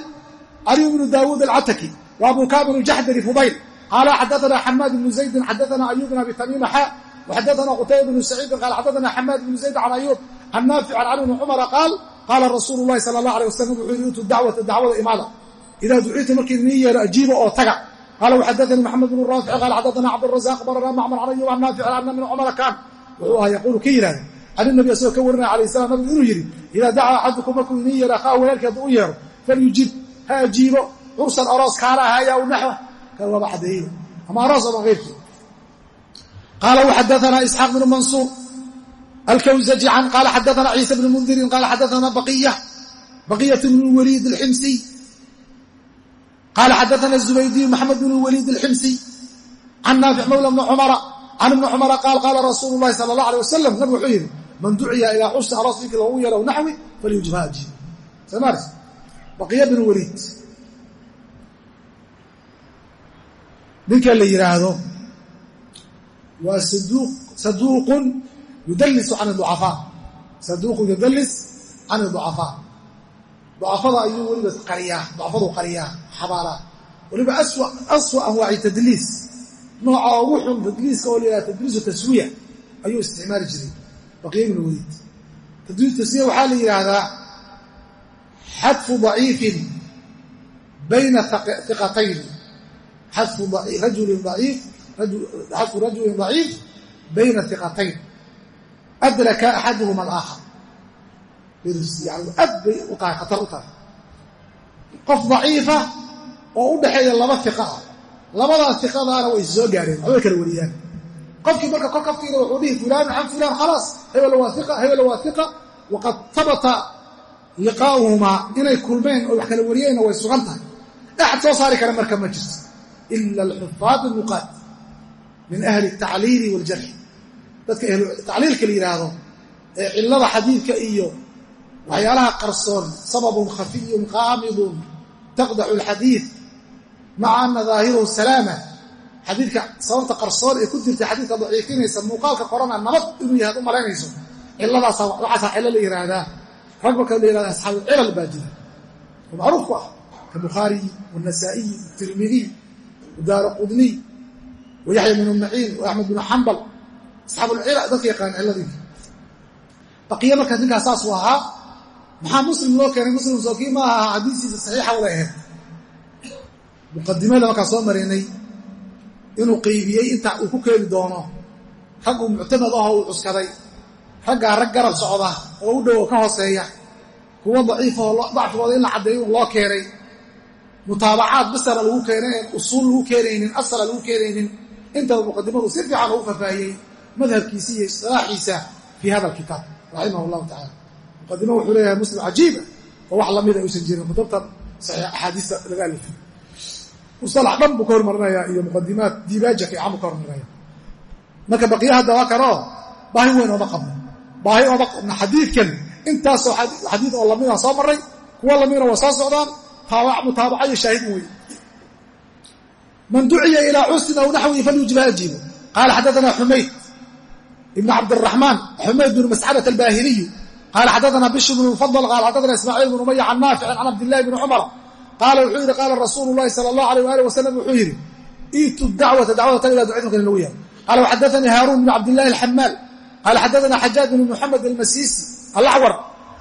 caliy bnu daawuud alcataki wa abu kamil jaxdari fudayl qaala xadaana xamaad bnu zaydin xadaana ayub bn abi tamiima xa waxadaana qutayba bnu saciidin qaal xadaana xamaad bnu zayd can ayuub can naafic can cali bni cumara qaal qaala rasuulu lahi sala allah alay wasalam wuxuu yidhi utu dacwata dacwada imaada. Idaa duciita markii idin yeero ajiiba oo taga. Qaala waxadaanii maxamed bnu raafic qaal xadaana cabdurazaq barana macmar can ayub can naafic ana bni cumara kaan wuxuu ahaa yaquulu ka yidhahda can inabi asagoo ka warinaya alayh salam nabigu inuu yidhi idaa dacaa axadukum markuu idin yeero akhaahu walaalkii hadduu u yeero falyujib ha ajiibo cursan aroos kaana ahaya w naxwa. Kan waaba xadeeyey ama aroos ama keyrkii. Qaala waxadaana isxaaq bnu mansuur alkawzaji can qaala xadaana ciisa bnu mundirin qaala xadaana baqiya baqiyat bnu waliid alximsiy qaala xadaana zubaydiyu maxamed bnu waliid alximsiy can naafic mawla bni cumara can ibni cumara qaal qaala rasuulu lahi sala allah alay wasalam nabigu wuxuu man duciya ilaa xusi aroos ninkii loogu yeero naxwi falyujib ha ajiib somaars baqiya bnu waliid ninka la yidhaahdo waa saduuqun yudallisu can ducafaa saduuqun yudallis can ducafaa ducafada ayuu weliba qariyaa ducafadu qariyaa xabaalaa weliba aswa anwaaci tadliis. Nooca ugu xun tadliiska oo la yidhahda tadliisu taswiya ayuu isticmaali jiray baqiya ibnu waliid tadliisu taswiya waxaa la yidhaahdaa xadfu daciifin bayna iqatayn xadfu rajulin daciif bayna iqatayn adraka axaduhuma alaakhar. Yani aad bay u tahay khatar u tahay. Qof daciifa oo u dhexeeya laba iqa ah labadaa iqadaana way soo gaareen waxbay kala wariyaan qofkii marka kor kafkiina wuxuu dhihi fulaan can fulaan? Khalaas. Hebel waa iqa hebel waa iqa waqad tabata liqaa'uhumaa. Inay kulmeen oo wax kala wariyeenna way sugan tahay. Axad soo saari kara marka ma jirto. Ila alxufaad almuqaad min ahli atacliili waljarxi dadka ahlutacliilka la yidhaahdo ee cilada xadiidka iyo waxyaalaha qarsoon sababun khafiyun qaamidun taqdaxu alxadiid maca ana daahiruhu salaama xadiidka sababta qarsoon ee ku jirta xadiidka daciifinaysa muuqaalka qorana nabad inuu yahay ad u malaynayso ciladaasa waxaasaa cilo la yidhaahdaa rag marka la yihahda asxaabuulcilal baa jira. Macruuf ku ah. Ka bukhaariyi wanasaa'iyi tirmidiy wadaara qudniy wa yaxya bnu maciin wa axmed bnu xambal dadka yaqaan ciladii. Baqiya markaas ninkaas saasuu ahaa maxaa muslim loo keenay? Muslim soo kii aha xadiisiisa saxiixa wada ahayd. Muqadimada markaan soo maraynay inuu qeybiyey inta uu ku keeni doono. Rag uu muctamad aho uu cuskaday. Raggaa rag garab socda oo u dhow oo ka hooseeya. Kuwa daciifahoo dacfigooda in la caddeeyo loo keenay. Mutaabacaad basara lagu keenay usuul lagu keenaynin asala lagu keenaynin. Intaba muqadimadu si fiican ugu fafaahiyey madhabkiisa iyo isilaaxiisa fii hada alkitaab raximah llahu tacala muqadimo wuxuu leeyahay muslim cajiiba oo wax lamida ayuusan jirin. Kutubtan axaadiista laga alifay musalax dhan buu ka hormarinayaa iyo muqadimaad dibaaja fiican buu ka hormarinaya marka baqiya hadda waa kanoo baahi weyn ooma qabno. Baahi ooma qabno. Xadiidkan intaasoo xadiid oo lamida soo maray kuwa lamidna waa soo socdaan mutaabaca iyo shaahid wey man duciya ilaa cusin aw naxwihi falyujib ha ajiibo qaala xadaana xumayd ibn cabdiraxmaan xumayd bnu mascadat albaahiliyu qaala xadaana bishr bnu mufadal qaala xadaana ismaaciil bnu umaya can naaficin can cabdillahi bni cumara qaala wuxuu yidhi qaala rasuulu llahi sala allahu alayh waali wasalam wuxuu yidhi iitu dacwata dacwada tag ilaa ducitmka lagu yahay. Qaala waxadaanii haaruun bn cabdillahi alxamaal qaala xadaana xajaaj bn muxamed almasiisi alacwar.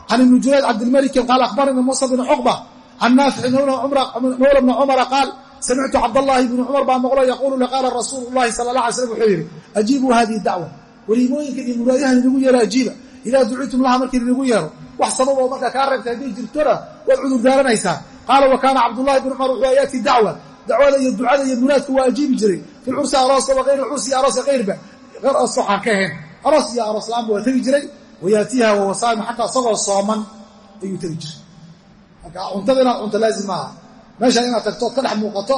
Can ibni junayd cabdilmalikin qaala akhbaranii muusa bn cuqba can naafici mawla bni cumara qaal samictu cabdallaahi bni cumar baa maqlo yaquulu li qaala rasuulu llahi sala allah alay slam wuxuu yidhi ajiibuu hadihi dacwa. Weliimooyinka iyo muraadahan inagu yeero ajiiba. Idaa ducitum laha markii inagu yeero wax sababoo markaa kaa reebtay hadday jirtona waad cudur daaranaysaa qaala wa kaana cabdullahi bni cumar wuxuu yaati dacwa dacwada iyo ducada iyo muraadku waa ajiibi jiray fi lcursi arooska wa hayr cursi iyo arooska kayrba waxaan ka ahayn aroos iyo aroos la'aanba waa tegi jiray wayaatiiha wa wasaa'im xataa isagoo sooman ayuu tegi jiray marka cuntada inaad cunto laazim maaha meeshaan inaad tagto ka dhex muuqato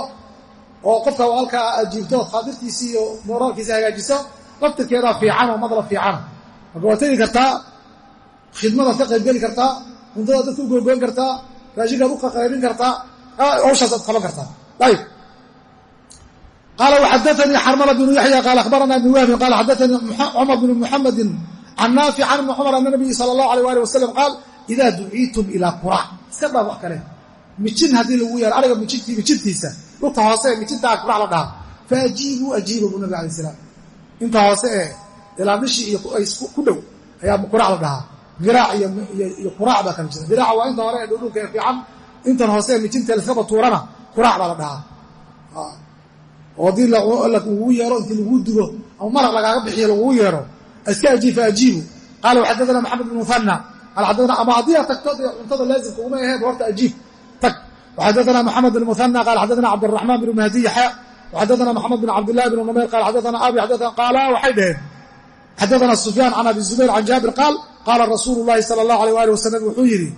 oo qofka halkaa aad jiibto ood khaadirtiisi iyo mooraalkiisa hagaajiso laftirkeedaa fiican oo madlab fiican marka waad tegi kartaa khidmadaad ka qaybgeli kartaa cuntadaad dadka u googoyn kartaa raashinkaad u qaqaybin kartaa. Hawshaasaad qaban kartaa. Ayib qaala waxadaanii xarmala bnu yaxya qaala akhbarana ibn wahbin qaala xadaanii cumar bnu muxamedin can naafic can ibni cumar ana nabiyi sala allahu alay ali wasalam qaal idaa duciitum ilaa qura. Iska dhaaf wax kale. Mijin haddii lagu yeero ariga mijintiisa. Lugta hoose ee mijintaa qurac la dhaha fa ajiibuu ajiiba buu nabig alay salaam. Inta hoose ee ilaabishii iyo ku dhow ayaa qurac la dhahaa diraac iyo quraac baa kala jira. Diraaca waa inta hore ee dhudhulka ee fiican intan hoose ee mijinta laskaba tuurana quraac baa la dhahaa. Oo haddii lagugu yeero intii laguu dugo ama maraq lagaaga bixiyo lagugu yeero. Iska ajiib fa ajiibu. Qaala waxadadana maxamed bin muhanna qaala xadadana ama haddii aad tagto dee cuntada laazimka uma aheed horta ajiib. Tag. Waxadadana maxamed bin muhanna qaala xadadana cabdiraxmaan bin mahdiy xa waxadadana maxamed bin cabdillahi bin numayr qaala xadadana abi xadadana qaala waxay dhaheen. Xadadana sufyaan can abi zubayr can jaabir qaal qaala rasuulu llahi sala allahu alيh ali wasalam wuxuu yidhi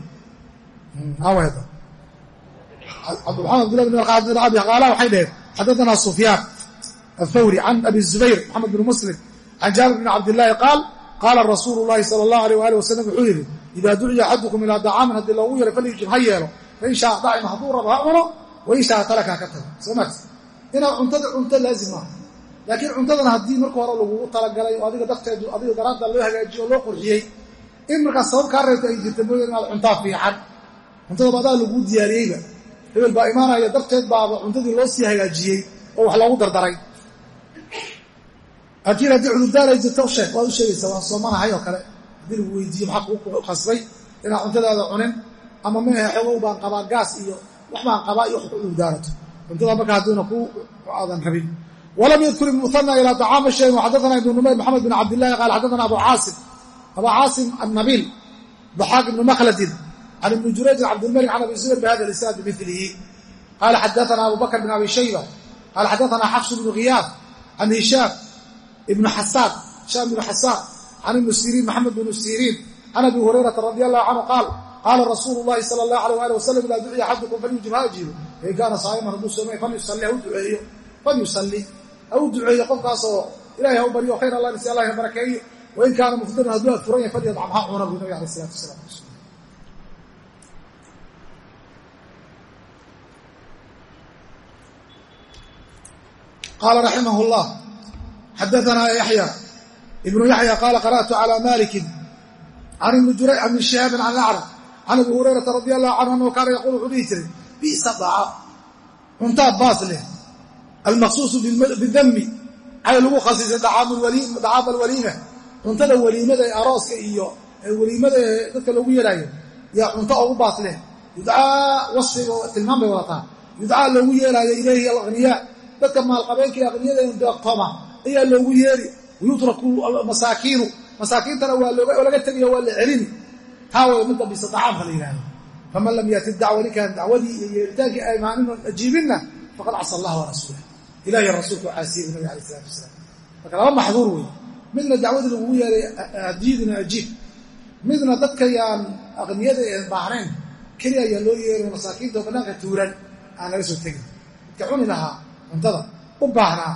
xadadana abi qaala waxay dhaheen xadadana sufyaan athawri can abi zubayr maxamed bin muslim can jaabir bn cabdillaahi qaal qaala rasuulu llahi sala allahu alيh ali wasalam wuxuu yidhi idaa duciya axadukum ilaa dacaamin haddii loogu yeero falyujib ha yeelo fain shaa dacima hadduu rabo ha cuno wain shaa taraka ha ka tago soo maat inaad cuntada cunto laazim maaha laakiin cuntadan haddii marka hore lagugu talagalay oo adiga darteedu adiga daraadda loo hagaajiyo oo loo qurxiyey in markaas sabab kaa reebta ay jirta mooya inaad cuntaa fiican. Cuntada ba adaa laguu diyaariyeyba. Hebel baa imaanaya darteed baaba cuntadii loo sii hagaajiyey oo wax loogu dardaray. Laakiin haddii cudurdaar ay jirto sheeg waad u sheegaysaa waan soomanahay oo kale. Haddii lagu weydiiyo maxaa kuu khasbay inaad cuntadaada cunin ama mehe xogow baan qabaa gaas iyo wax baan qabaa iyo wax ku cudurdaarato. Cuntada marka hadduuna ku aadan rabin. Walam yadkur ibn muhana ilaa طacaama shayin waxadana ibnu numayr maxamed bin cabdillahi qaal xadana abu caasim daxaaq ibnu makladin can ibni jurayjin cabdilmalik can abi zubayr bihada isnaad bimilihi qaala xadaana abu bakr bin abi shayba qaala xadaana xafs bnu khiyaaf can hishaam ibnu xasaan hishaam ibnu xasaan can ibni siriin maxamed bnu siriin can abi hurayrata radi allahu canhu qaal qaala rasuulu llahi sala allahu alayh ali wasalam idaa duciya axadukum falyujib ha ajiibo in kaana saa'iman hadduu soomay falyusalli ha u duceeyo falyusalli ha u duceeyo qofkaasoo ilahay ha u baryo khayr allah nisi allah barakeeyo wain kaana muftaran hadduu afuran yahay falyadcam ha cuna buu nabi alayh isalatu wasalaam qaala raximah llah xadaanaa yaxya ibnu yaxya qaala qara'tu calى maliki can ibni shihaabin can acrab can abi hurayrata radi allahu canhu anhu kaana yaquul wuxuu dhihi jiray bisa daca cuntaa baas leh almaqsuusu bidami cay lagu khasisay dacaama alwaliima cuntada weliimada ee arooska iyo weliimada ee dadka loogu yeedhaayo yaa cunto ugu baas yudcaa wasfiga tilmaam bay wadataa. Yudcaa loogu yeelaayo ilayhi alaqniyaa dadka maalqabeenka ee aqniyada ayaa loogu yeeri wayutraku masaakiinu. Masaakiintana waa laga tegayo waa la celini taa way midda bisa dacaamka la yidhahdo faman lam yati dacwa ninkaan dacwadii iyo yeeritaankii aymaanin ajiibinna faqad casa allah warasuulah ilahiy rasuulku caasiye bu nabi alay isalatu wasalaam marka laba maxduur wey midna dacwadii lagugu yeeray adiidina ajiib midna dadka yaan aqniyada een baahnayn keliya ayaa loo yeeray masaakiinta banaanka tuuran aan laga soo tegin. Dadka cuni lahaa cuntada. U baahnaa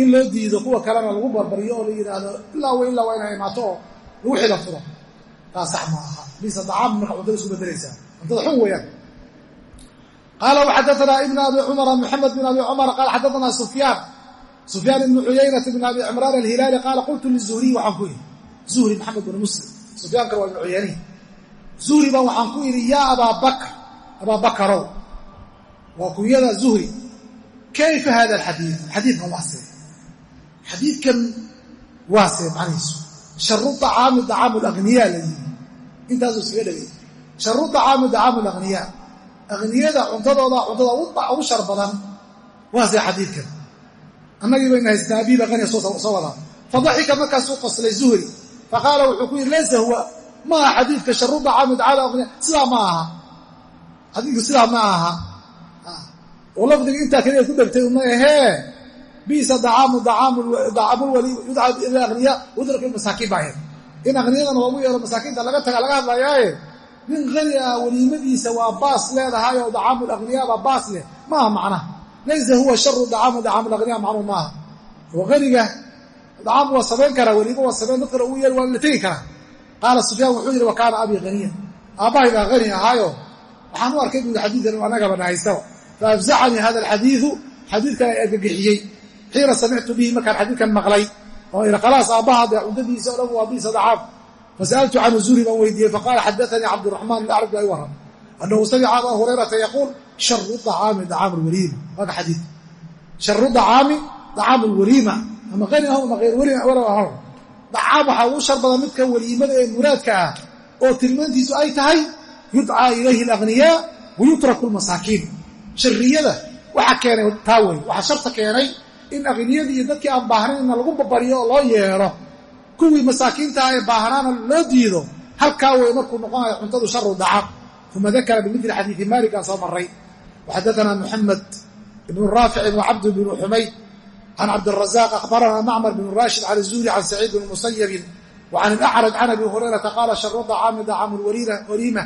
in loo diido kuwa kalena lagu barbariyo oo la yidhaahdo ilaa w ilaa waa inay imaato oo lagu xila furo taa sax ma aha. Bisa dacaam marka cuntada isku bedelaysaa cuntada xun weeyaan. Qaala waxadaanaa ibn abi cumara maxamed bin abi cumar qaala xadaanaa sufyaan sufyaan ibnu cuyaynata bn abi cimraan alhilaali qaala qultu lizuhriy waxaan ku idhi zuhri maxamed bin muslim sufyaan kale waa ibnu cuyaynihi zuhri baan waxaan ku idhi yaa abaa bakr abaa bakarow waa kunyada zuhri kayfa hada alxadiid xadiidkan waasee xadiidkan waasee macnihiisu sharu acaami acaamu lagniyaa la yidhi intaasuu iskaga dhagay sharu acaami acaamu lagniyaa akniyada cuntadooda cuntada ugu shar badan waasee xadiidkan annagii bayna haysnaa abiiba qaniya soo wadaa fadaxika markaasuu qoslay zuhri. Faqaala wuxuu ku yidhi laysa huwa? Maaha xadiidka sharu acaami acaamu agniya sidaa ma aha. Xadiidku sidaa ma aha. Oo lafdiga intaa keliya ku dhegtay uma ahee bisa dacaamu dacaamuyudca ila aqniya udrak masaakiin baa ahayd. In aqniyadana loogu yeero masaakiinta laga taga laga hadlayaaye nin qani ah weliimadiisa waa baas leedahay oo dacaamu aqniya baa baas leh. Maaha macnaha laysa huwa sharu dacaamu dacaamu aqniya macnuu maaha. Oo qaniga dacaam waa samayn karaa weliimo waa samayn dadkana ugu yeeri waa la tegi karaa. Qaala sufyaan wuxuu yidhi wa kaana abii haniyan aabbahay baa hani ahaayo. Waxaan u arkay buui xadiidan anagaba nahaystaba faafzacanii hada alxadiidu xadiidkan ay argagixiyey xiina samictu bihi markaan xadiidkan maqlay oo ina khalaas aabbaha dee cuntadiisa o dhan waa bisa dacaam fasa'altu canhu zuhri baan weydiiyey faqaala xadaanii cabdiraxmaan alacraj baa i warram annahu samica abaa hurayrata yaquul sharu acaami acaamu lwaliima waaka xadiid sharu acaami acaamu lwaliima ama ayriha ama ayr dacaam waxaa ugu shar badan midka waliimada ee muraadka ah oo tilmaantiisu ay tahay yudcaa ilayhi alagniyaa wayutraku lmasaakiin shariyada waxa keenay taa wey waxaa sharta keenay in akhniyadii iyo dadkii aan baahnaynna lagu babariyo oo loo yeedho kuwii masaakiintaah ee baahnaana loo diido halkaa wey markuu noqonayo cuntadu sharu dacaam uma dakara bimili xadiidi maalikaan soo maray waxadaana muxamed ibnu raafic ibnu cabd bnu xumayd can cabdirazaq akhbarana macmar bn rashid can zuhri can saciid bn musayabin وcan اlأcraj can abi hurayrata qaala sharu dacaami dacaamu waliima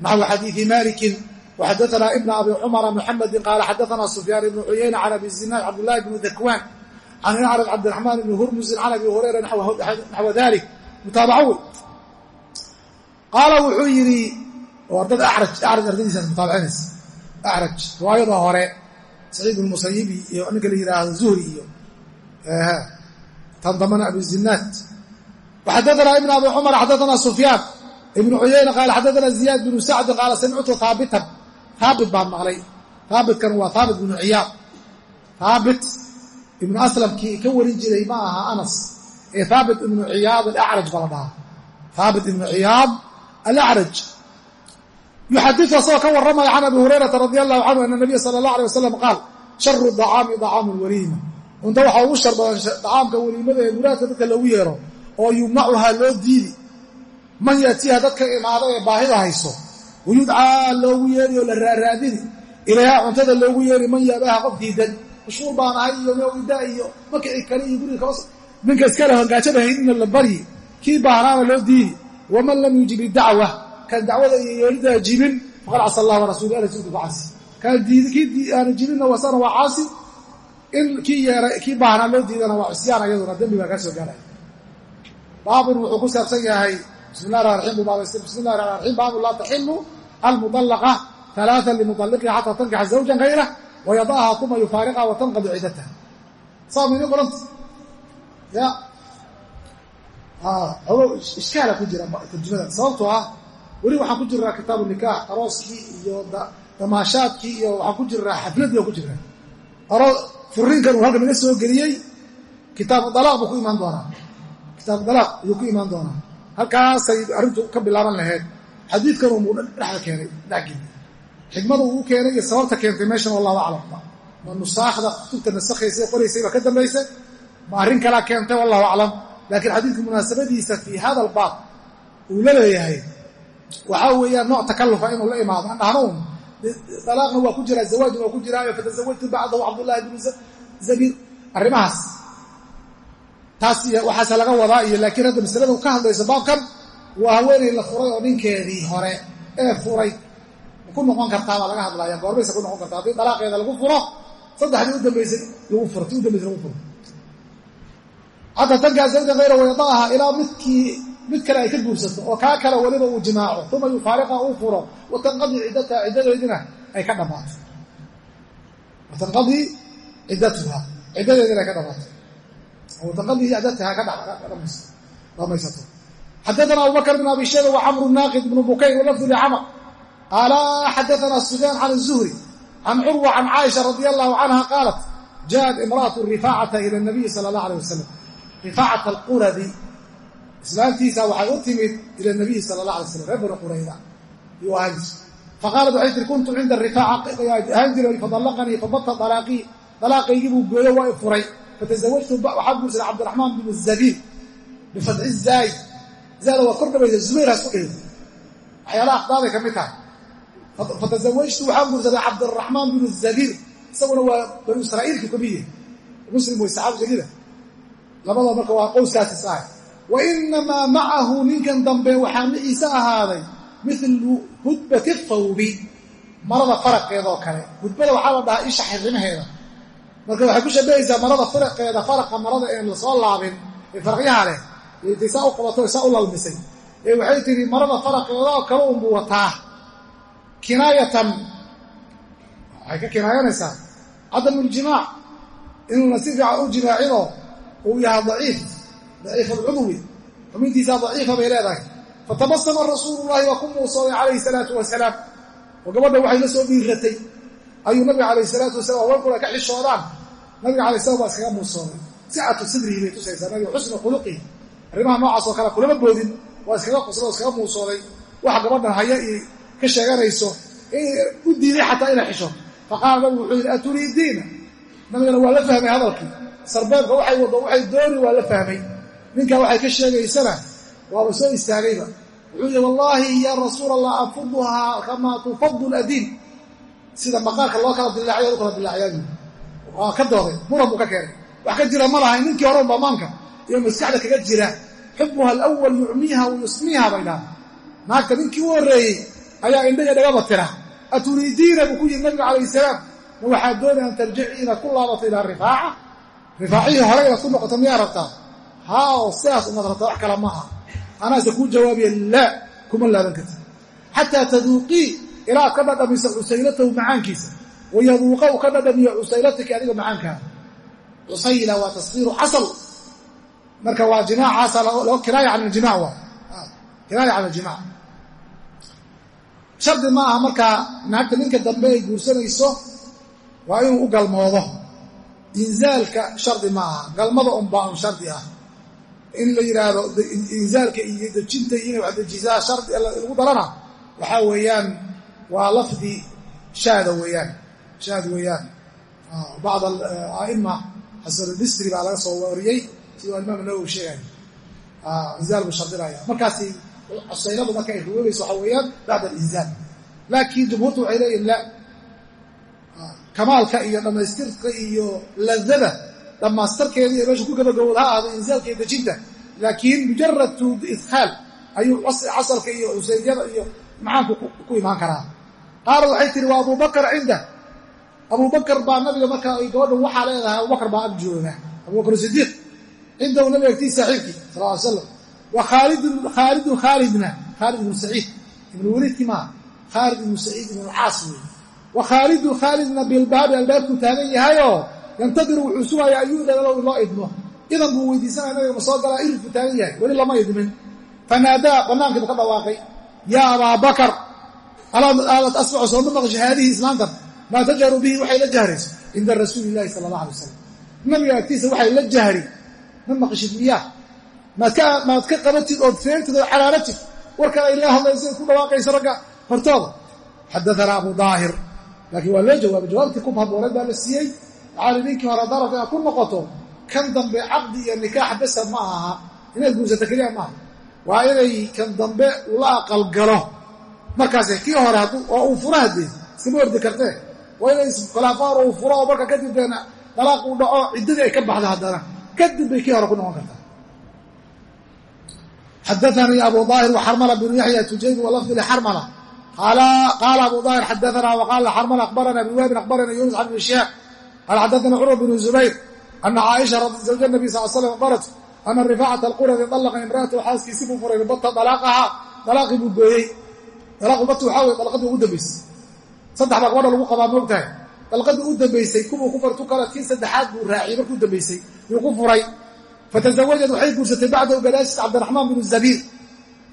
naxwu xadiidi malikin وxadaثna ibn abi cmra mxamedi qaala xadaثna sufyaan ibn cuyayna can abi zinaad cabdالlahi bn dakwan can acraj cabdiرaxmaan ibni hurmusin can abi hurayra naxwa dalik mutaabaco wey qaala wuxuu yidhi ardada araj araj ardadiisa araj riwaayada hore saciid musayibi iyo ninka la yidhaahdo zuhri iyo tandamana abuzinaad waxadaanaa ibn abi cumar xadaanaa sufyaan. Ibnu cuyayna qaala xadaanaa ziyaad binu sacdi qaala samictu haabitan haabit baan maqlay. Haabitkan waa haabit bnu ciyaad haabit ibnu aslamkii ka warin jiray ma aha anas. Ee haabit ibnu ciyaad alacraj baa la dhahaa. Haabit ibnu ciyaad alacraj yuxadiu asagoo ka warramaya can abi hurayrata radi allahu canhu ana nabiya sala allah alay wasalam qaal sharu dacaami dacaamu lwaliima cunto waxaa ugu shar badan dacaamka weliimada ee muraadka dadka loogu yeero oo yumnacuhaa loo diidi. Man yaatiiha dadka imaada ee baahida hayso wayudcaa loogu yeeri oo la raaraadini. Ilayhaa cuntada loogu yeeri man yaabaaha qof diidan. Mashhuul baan ahay iyo mewidaa iyo makici kale iyo guriga ninka iskale hangaajada haynina la baryi kii baahnaana loo diidi. Waman lam yujib idacwa kan dacwada iyo yeelida jibin faqad casa allah warasuulu rasuulka ku casi kii aana jibinna wasana waa caasi in kii baahnaa loo diidana waa cisyaan ayaduna dembi baa kaa soo gaaraya baabun wuxuu ku saabsan yahay bismi llahi raxmaan raxiim baabaysta bismi llahi raxmaan raxiim baabun laa taxilu almudalaqa alaaan limuطalliqiha xataa tankixa zawjan gayrah wayadaha uma yufaariqa wa tanqadi ciddataha saa mayni qoranta ya ogo ishkaala ku jira tarjumada sababtoo ah weli waxaan ku jiraa kitaabu nikaax arooskii iyo damaashaadkii iyo waxaan ku jiraa xafladii ku jiraa furiinkan uu halka naga soo geliyey kitaabu dalaaq buu ku imaan doonaa. Kitaabu dalaaq ayuu ku imaan doonaa. Halkaasay arrintu ka bilaaban lahayd. Xadiidkan uu dhexda keenay dhexgeeda xikmada uu u keenay iyo sababta keentay meeshan wallahu aclam. Ma nusaakhda kutubta nasakhaysa ee qoraysay baa ka dambaysa ma arrin kalaa keentay wallahu aclam? Laakiin xadiidka munaasabadiisa fii hada albaab uu la leeyahay waxaa weeyaan nooc takallufa inuu la imaado. An dhahno un dalaaqna waa ku jiraa zawaajna waa ku jiraayo fatazawajtu bacdahu cabdullaahi bnu zabiir. Arrimahaas. Taas waxaase laga wadaa iyo laakiin hadda masalada u ka hadlayso baabkan waa haweeney la furay oo ninkeedii hore ee furay. Ku noqon kartaa baa laga hadlaya goormaysa ku noqon kartaa. Haddii dalaaqeeda lagu furo saddexdii u dambaysay lagu furo. Ti u dambaysay lagu furo. Xataa tankaa zawja hayra wayadaaha ilaa midkii mid kale ay ka guursato oo kaa kale weliba uu jimaaco uma yufaariqa uu furo watanqadii ciddataha ciddadeedina ay ka dhammaato watanqadii ciddatuha ciddadeedina ay ka dhammaato watanqadii ciddataha ka dhamaysato xadaana abubakr bn abi shayba wacamru naaqid bnu bukayr walafdu licamr qaala xadaana sufyaan can الzuhri can curwa can caaisha radi allahu canha qaalat jaءat imra'atu rifaacata ila nabiyi sala اllah alيh wasalam rifaacata alquradi islaantiisa waxay u timid ila nabiyi sala اlah alay slam reer qurayda yuu ahaan jir waxay tiri kuntu cinda rifaaca ahaan fadallaqanii fabata dalaaqii dalaaqaygii buu gooyo waa furay. Fatazawajtu waxaa guursaday cabdiraxmaan bn zabiir bifatxi zaay zaada waad kor dhabaysa zubayr hasku dhihid waxyaalaha akhdaaday ka mid tahay. Fatazawajtu waxaan guursaday cabdiraxmaan binu zabiir isaguna waa banu israa'iilku ka mid yahay muslim way saxaabi jaliila labadoo marka waa qowskaas isahay wa inamaa macahu ninkan dambe waxaa maciise ahaaday milu hudbati thawbi marada faraqeedoo kale. Hudbada waxaa la dhahaa isha xirimaheeda marka waxay ku shabahaysaa marada faraqeeda faraqa marada een la soo laabin ee faraqyaha leh intay saa u qabato saa u lalmisay ee waxay tihi marada faraqeedoo kale unbuu wataa. Kinaayatan. Waxay ka kinaayanaysaa. Cadamuljimaac inuuna si fiican u jimaacinoo uu yahay daciif daciif alcudwi xubintiisaa daciifa bay leedahay. Fatabasama rasuulu llahi waa ku muusooday calayhi salaatu wasalaam oo gabadha waxay la soo dhiiratay ayuu nabiga calayh salaatu wasalam haweenkuna ka xishoodaan. Nabiga alay slam baa iskaga muusooday sicatu sadrihi bay tusaysaa nabiga xusna khuluqihi arrimaha noocaas oo kale kulama boodin. Waa iskaga qusla oo iskaga muusooday waxa gabadhan haya iyo ka sheeganayso u diiday xataa inay xisho. Faqaala nabigu wuxuu yidhi aturiidiina? Nabigana waa la fahmay hadalkii. Sarbeebka waxay wado waxay dooni waa la fahmay ninkaa waxay ka sheegaysana waaba soo istaagayba. Wuxuu yidhi wallaahi ya rasuul allah afuduhaa kamaa tufadu ladiin sida maqaarka loo kala dilaaciyo u kala dilaaciyaan waa ka dooday muran buu ka keenay. Wax ka jira ma lahayn ninkii hore bamaanka iyo maskaxda kaga jira. Xubuha alawal yucmiiha wa yusmiiha bay dhaha naagta ninkii u horreeyey ayaa indhaga dhagaba tira. Aturiidiina buu ku yidhi nabiga calayh salaam. Ma waxaad doonay an tarjici inaad ku laabato ilaa rifaacihii hore inaad ku noqoto miyaa rabtaa haaoo sidaas umaad rabtaa wax kala ma aha. Anaase kuu jawaabiya laa kuma laaban karti xataa taduuqii ilaa aad ka dhadhamiso cusaylatahu macaankiisa. Wayaduuqa u ka dhadhamiyo cusaylataki adiga macaankaada cusayla waa tasqiiru casal. Marka waa jimaacaasa loo kinaaya can aljimac waa. Kinaaya can aljimac shardi ma aha markaa naagta ninka dambe ay guursanayso waa inuu u galmoodo. Inzaalka shardi ma aha. Galmada unbaa un shardi ah in la yidhaahdo inzaalka iyo dejinta inay wax dejisaa shardi lagu darana waxaa weeyaan waa lafdi shaada weeyaan shaad weeyaan. Bacd aima xasanudistri baa laga soo wariyey siduu alimaam nawowi sheegay. Inzaal buu shardinaya. Markaasi cusayladu marka ay ruwoobayso waxaa weeyaan bacda alinzaal. Laakiin jumhuurtu waxay leeyihiin la kamaalka iyo dhammaystirka iyo ladada dhammaystarkeeda iyo meesha ku gabagabowd ha ahdo inzaalka iyo dejinta laakiin mujarad idhaal ayuu casalka iyo cusaydyada iyo macaanku ku imaan karaa. Qaalad waxay tihi waa abubakar cindah abubakar baa nabiga markaa ay gabadhan waxaa leedahay abubakar baa ag jooga. Abubakr sidiiq cindahu nabiga agtii saaxiibkii sal ly slam wa khaalidun khaalidna khaalid ibnu saciid ibnu weliidkii maaha khaalid ibnu saciid ibnu caas wey wa khaalidun khaalidna bilbaabi albaabkuu taagan yahayoo yantadiru wuxuu sugaaya ayuu dhalo loo idmo idan buu weydiisanaya nabiga soo galaa iridku taagan yahay weli lama idmin fanaadaa bannaankiibu ka dhawaaqay yaa abaa bakar alaad asmacu sooma maqsho haadihi islaantan maa tajharu bihi waxay la jahrayso cinda rasuuli illahi sala allah alay wasalam nabiga agtiisa waxay la jahri ma maqshid miyaa maad ka qabatid ood feentid ood calaalatid warkan ay la hadlayso ku dhawaaqayso ragga hortooda xadaanaa abu daahir laakiin waa loo jawaabay jawaabtii ku baa la siiyey waxaali ninkii hore darabka inaad ku noqoto kan dambe caqdi iyo nikaax besa ma aha. Inaad guursato keliya maaha waa inay kan dambe ula aqalgalo markaas kii hore oo uu fura haddee iskama ordi kartee? Waa inay khilaafaar uu furo oo marka kadib deena dalaaq uu dhaco ciddadii ay ka baxdo haddana. Kadib bay kii hore ku noqon kartaa. Xadaanii abu daahir waxarmala bnu yaxya tujayb walafdi lxarmala qaala abu daahir xadaana waqaala xarmala akhbarana ibn waabin akhbarana yunus can ibn shihaab qaala xadaana curwa bnu zubayr ana caaisha zawja nabi sal slam qarat ana rifaacata alquradi dalaqa imraatahu xaaskiisi buu furay bata dalaaqahaa dalaaqii buu gooyey dalaaqu bata waxaa weye dalqadii ugu dambaysay saddex baa gabadha lagu qabaa moogtahay dalqadii u dambaysay kuwuu ku fartu kala tii saddexaad buu raaciyey markuu dambaysay yuu ku furay fatazawajad waxay guursatay bacdahu gadaashis cabdiraxmaan binu zabiir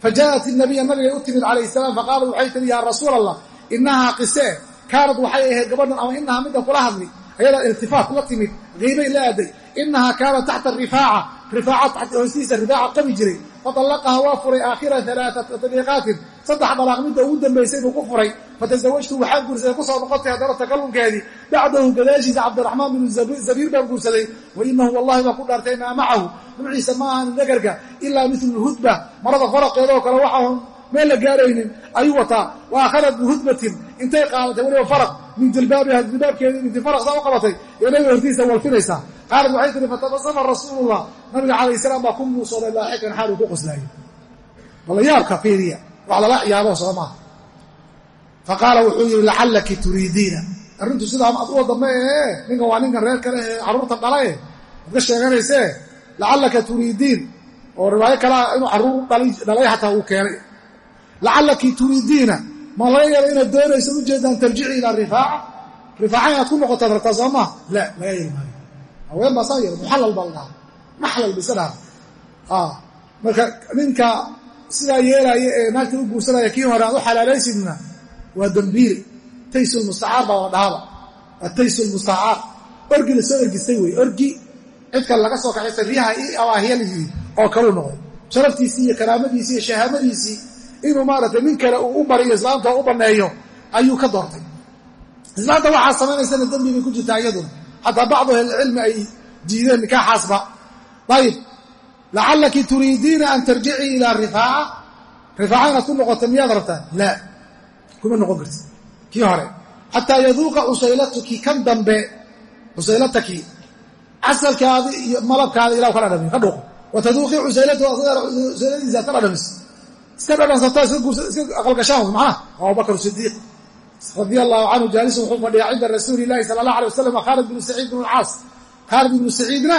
fajaءat inabiya nabigay u timid calayh salaam faqaalat waxay tihi yaa rasuul allah inahaa qisee kaanad waxay ahayd gabadhan ama inahaa midda kula hadli ayadaa iltifaat la timid qiibay la aaday. Inahaa kaanat taxta rifaaca rifaaca hoostiisa rifaaca qabi jiray. Faطallaqaha waa furay aakhira alaaثa taliiqaatin saddex dalaaq midda ugu dambaysay buu ku furay. Fatazawajtu waxaan guursaday ku soo noqotay haddana takallunkeedii bacdahu gadaashiisa cabdiraxmaan binu zabiir baan guursaday. Wa inahu wallahi baa ku dhaartay maa macahu. Nuuciisa ma ahan dagarka ilaa milu hudba. Marada faraqeedoo kale waxaan meel la gaaraynin ayuu wataa. Wa akhadat bihudbatin intay qaadatay weliba faraq. Min jilbaabiha jilbaabkeedii inti faraq saa u qabatay. Ee hortiisa walfinaysaa qaalat waxay tihi fatabasama rasuulullah. Nabiga calayh salaam baa ku muusooday laaxikan xaaluu ku qoslaayay balla yaabka fiiriya wax lala ciyaabo soo maaha faqaala wuxuu yidhi lacallaki turiidiina. Arrintu sidaa ad u wadame ee ninkan waa ninkan reer kale ee carruurta dhalae ad ka sheeganaysee? Lacallaka turiidiin. Oo riwaayo kalea inuu carruur dhalay xataa uu keenay lacallaki turiidiina. Ma laga yaba inaad doonayso ujeedaan tarjici ilaa rifaaca? Rifaaca inaad ku noqotaad rabtaa soo maha la laga yeli maayo haween baa saa yara muxallal baa la dhaha maxlal bisa dhaha marka ninka sidaa yeelaya ee naagta u guursanaya kii hore aad u xalaalaysidna waa dambiiri taysulmustacaar baa la dhahaba ataysulmustacaar orgi la soo ergistay wey. Orgi cid kale laga soo kaxaysa riyaha i shahaamadiisii inuu maaragtay nin kale uu u bariyo islaamta u banneeyo ayuu ka doortay. Islaamta waxaa samaynaysana dembi bay ku jirtaa iyaduna xataa bacdu ahlicilmi ay diideen nikaaxaasba. Ayib lacallaki turiidiina an tarjicii ilaa rifaaca. Rifaaca inaad ku noqoto miyaad rabtaan laa kuma noqon karti kii hore. Xataa yaduuqa cusaylatuki kan dambe cusaylataki casalkaadi iyo malabkaada ilah ka ka dhuuqo. Wa taduuqii cusayladiisa ad ka dhadhamiso iska aqalgashaan wy macnaha? Abubakr sidiiq radia allahu canhu jaalisun wuxuu fadhiyaa cinda rasuuli ilahi sala allah alay wasalam khaalid bnu saciid bn alcaas khaalid ibnu saciidna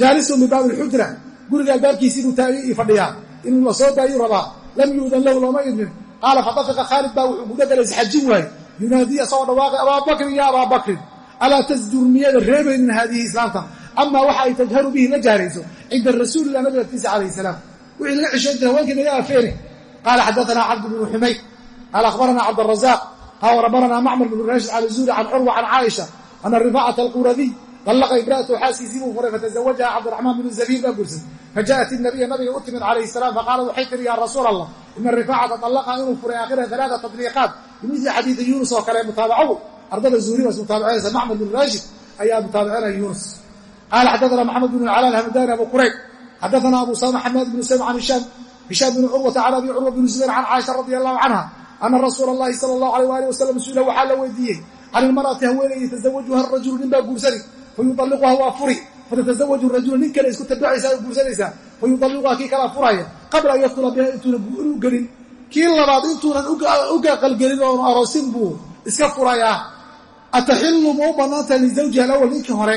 jaalisun bibaabi lxujra guriga albaabkiisii buu taagay fadhiyaa. Inuu la daayuu rabaa. Lam yuudan lahu looma idmin qaala fadafiqa khaalid baa wuxuu guda galay isxajin yunaadiya isagoo dhawaaqay abaa bakrin ya abaa bakrin alaa tasjur miyada reebaynin haadihi islaamta? Amaa waxa ay tajharu bihi la jaarayso cinda rasuulilah nabiga agtiisa calayh salaam wixii laga xishoon jira haweenkii naga afeene qaala xadaanaa cabd bnu xumayd qaala akhbarana cabdrazaq qaala akhbarana macmar bnu rashid can zuuri can curwa can caaisha ana rifacata alquradiy dallaqa imra'atu xaaskiisii buu furay fatazawajaha cabdiraxmaan bnu zabiir baa guursan fajaءat inabiya nabiga u timid calayh salaam faqaalat waxay tiri yaa rasuul allah ina rifacata dallaqa inuu furay aakhiraha alaaa tadliiqaat bimidli xadiidi yuunus oo kale mutaabacahu ardada zuhri baas mutaabicinaysa macmar bnu rashid ayaa mutaabicinaya yuunus qaala xadaana maxamed bnu cala alhamdani abu qurayb xadaana abu sama xamaad bnu saym can hishaam hishaam bnu curwata can abi curwa bnu zubayr can caaisha radia allahu canha ana rasuula allahi sala allahu alayh waalih wasalam su'ila waxaa la weydiiyey can ilmar'ati haweeney yatazawajuha rajulu nin baa guursanay fayudalliquha waa furi fatatazawaju rajulu nin kale isku tabacaysaa oo guursanaysaa fayudalliquha kii kalaa furaya qabla an yadkula biha intuunan u gelin kii labaad intuunan uga qalgelin oon aroosin buu iska furayaa ataxillu ma u bannaantahay lizawjiha alawal ninkii hore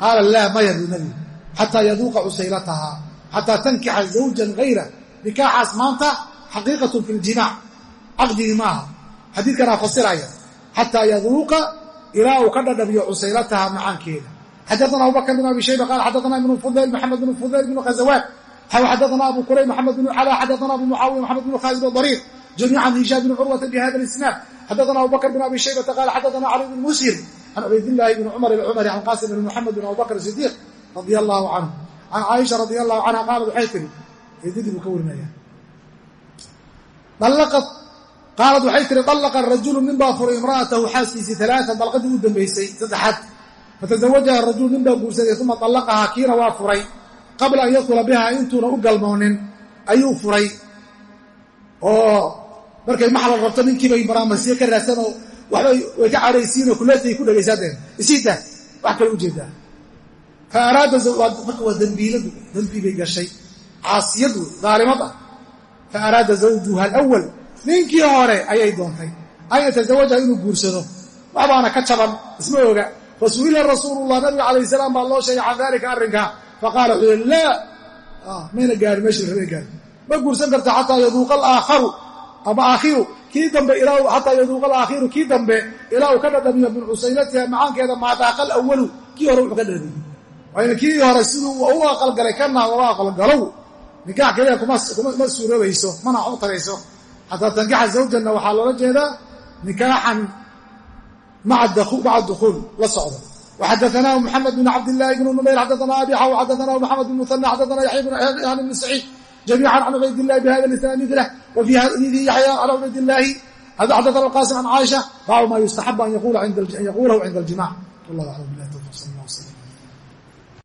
qaala laa maya buu nabigu xataa yaduuqa cusaylatahaa xataa tankixa zawjan hayra nikaaxaas maanta xaqiiqatun fi ljimaac caqdigii maaha xadiidkanaa fasiraya xataa yaduuqa ilaa uu ka dhadhabiyo cusaylataha macaankeeda xadaana abubakr bn abi shayba qaala xadaana ibnu fudayl maxamed bnu fudayl bnu khazawaan xadaana abu qurayb maxamed bnu cala xadaana abu mucaawiya maxamed bnu khaalid dariir jamiican hishaam bn curwata bihada isnaad xadaana abubakr bn abi shaybata qaala xadaana cali bn musir can cubaydillaahi bni cumar alcumari can qaasim bn muxamed bn abubakr sidiiq radia allahu canhu can caaisha radia allahu canha qaalad waxay tiri eedadii buu ka warinaya qaalad waxay tiri dallaqa rajulu nin baa furay imra'atahu xaaskiisii alaaan dalqadii u dambaysay saddexaad. Fatazawajaha rajulu nin baa guursaday uma dallaqahaa kiina waa furay. Qabla an yadkula biha intuuna u galmoonin ayuu furay. Oo markay maxlal rabto ninkiibay maraamarsiye ka raadsanoo waxbay way ka cadhaysiinoo kuleetay ku marka waa dembiiladu dembi bay gashay. Caasiyadu daalimad ah fa araada zawjuha alawal ninkii hore ayay doontay. An yatazawajaha inuu guursado. Waxbaana ka jaban isma oga. Fasu'ila rasuulullah nabiga calayh salaam baa loo sheegay can dalika arrinka faqaala wuxuu yihi laa. Mayna gaarin meeshii rabay gaarin. Ma guursan karta xataa yaduuqa alaakharu ama aakhiru. Kii dambe xataa yaduuqa alaakhiru kii dambe ilaa ka dhadhamiyo min cusaylatiha macaankeeda maa daaqa alawalu kii hore wuxuu ka dhadhamiyo wayna kii hore siduu u aqalgalay kana ula aqalgalow nikaax keliya kuma suuroobayso mana tagayso xataa tankixa zawjanna waxaa loola jeedaa nikaaxan maca dukuul la socdo. Waxadaanah muxamed bn cabdilaahi bn numayr xadaana abi xaw xadaana maxamed bn muana xadaana yaxya bn saciid jamiican can cubaydillahi bihada lisnad milah wa fii hadihi yaxya can cubaydillaahi xadaana alqasim can caaisha baabu ma yustaxabu an yaquulahu cinda aljimac wallah aclam bilah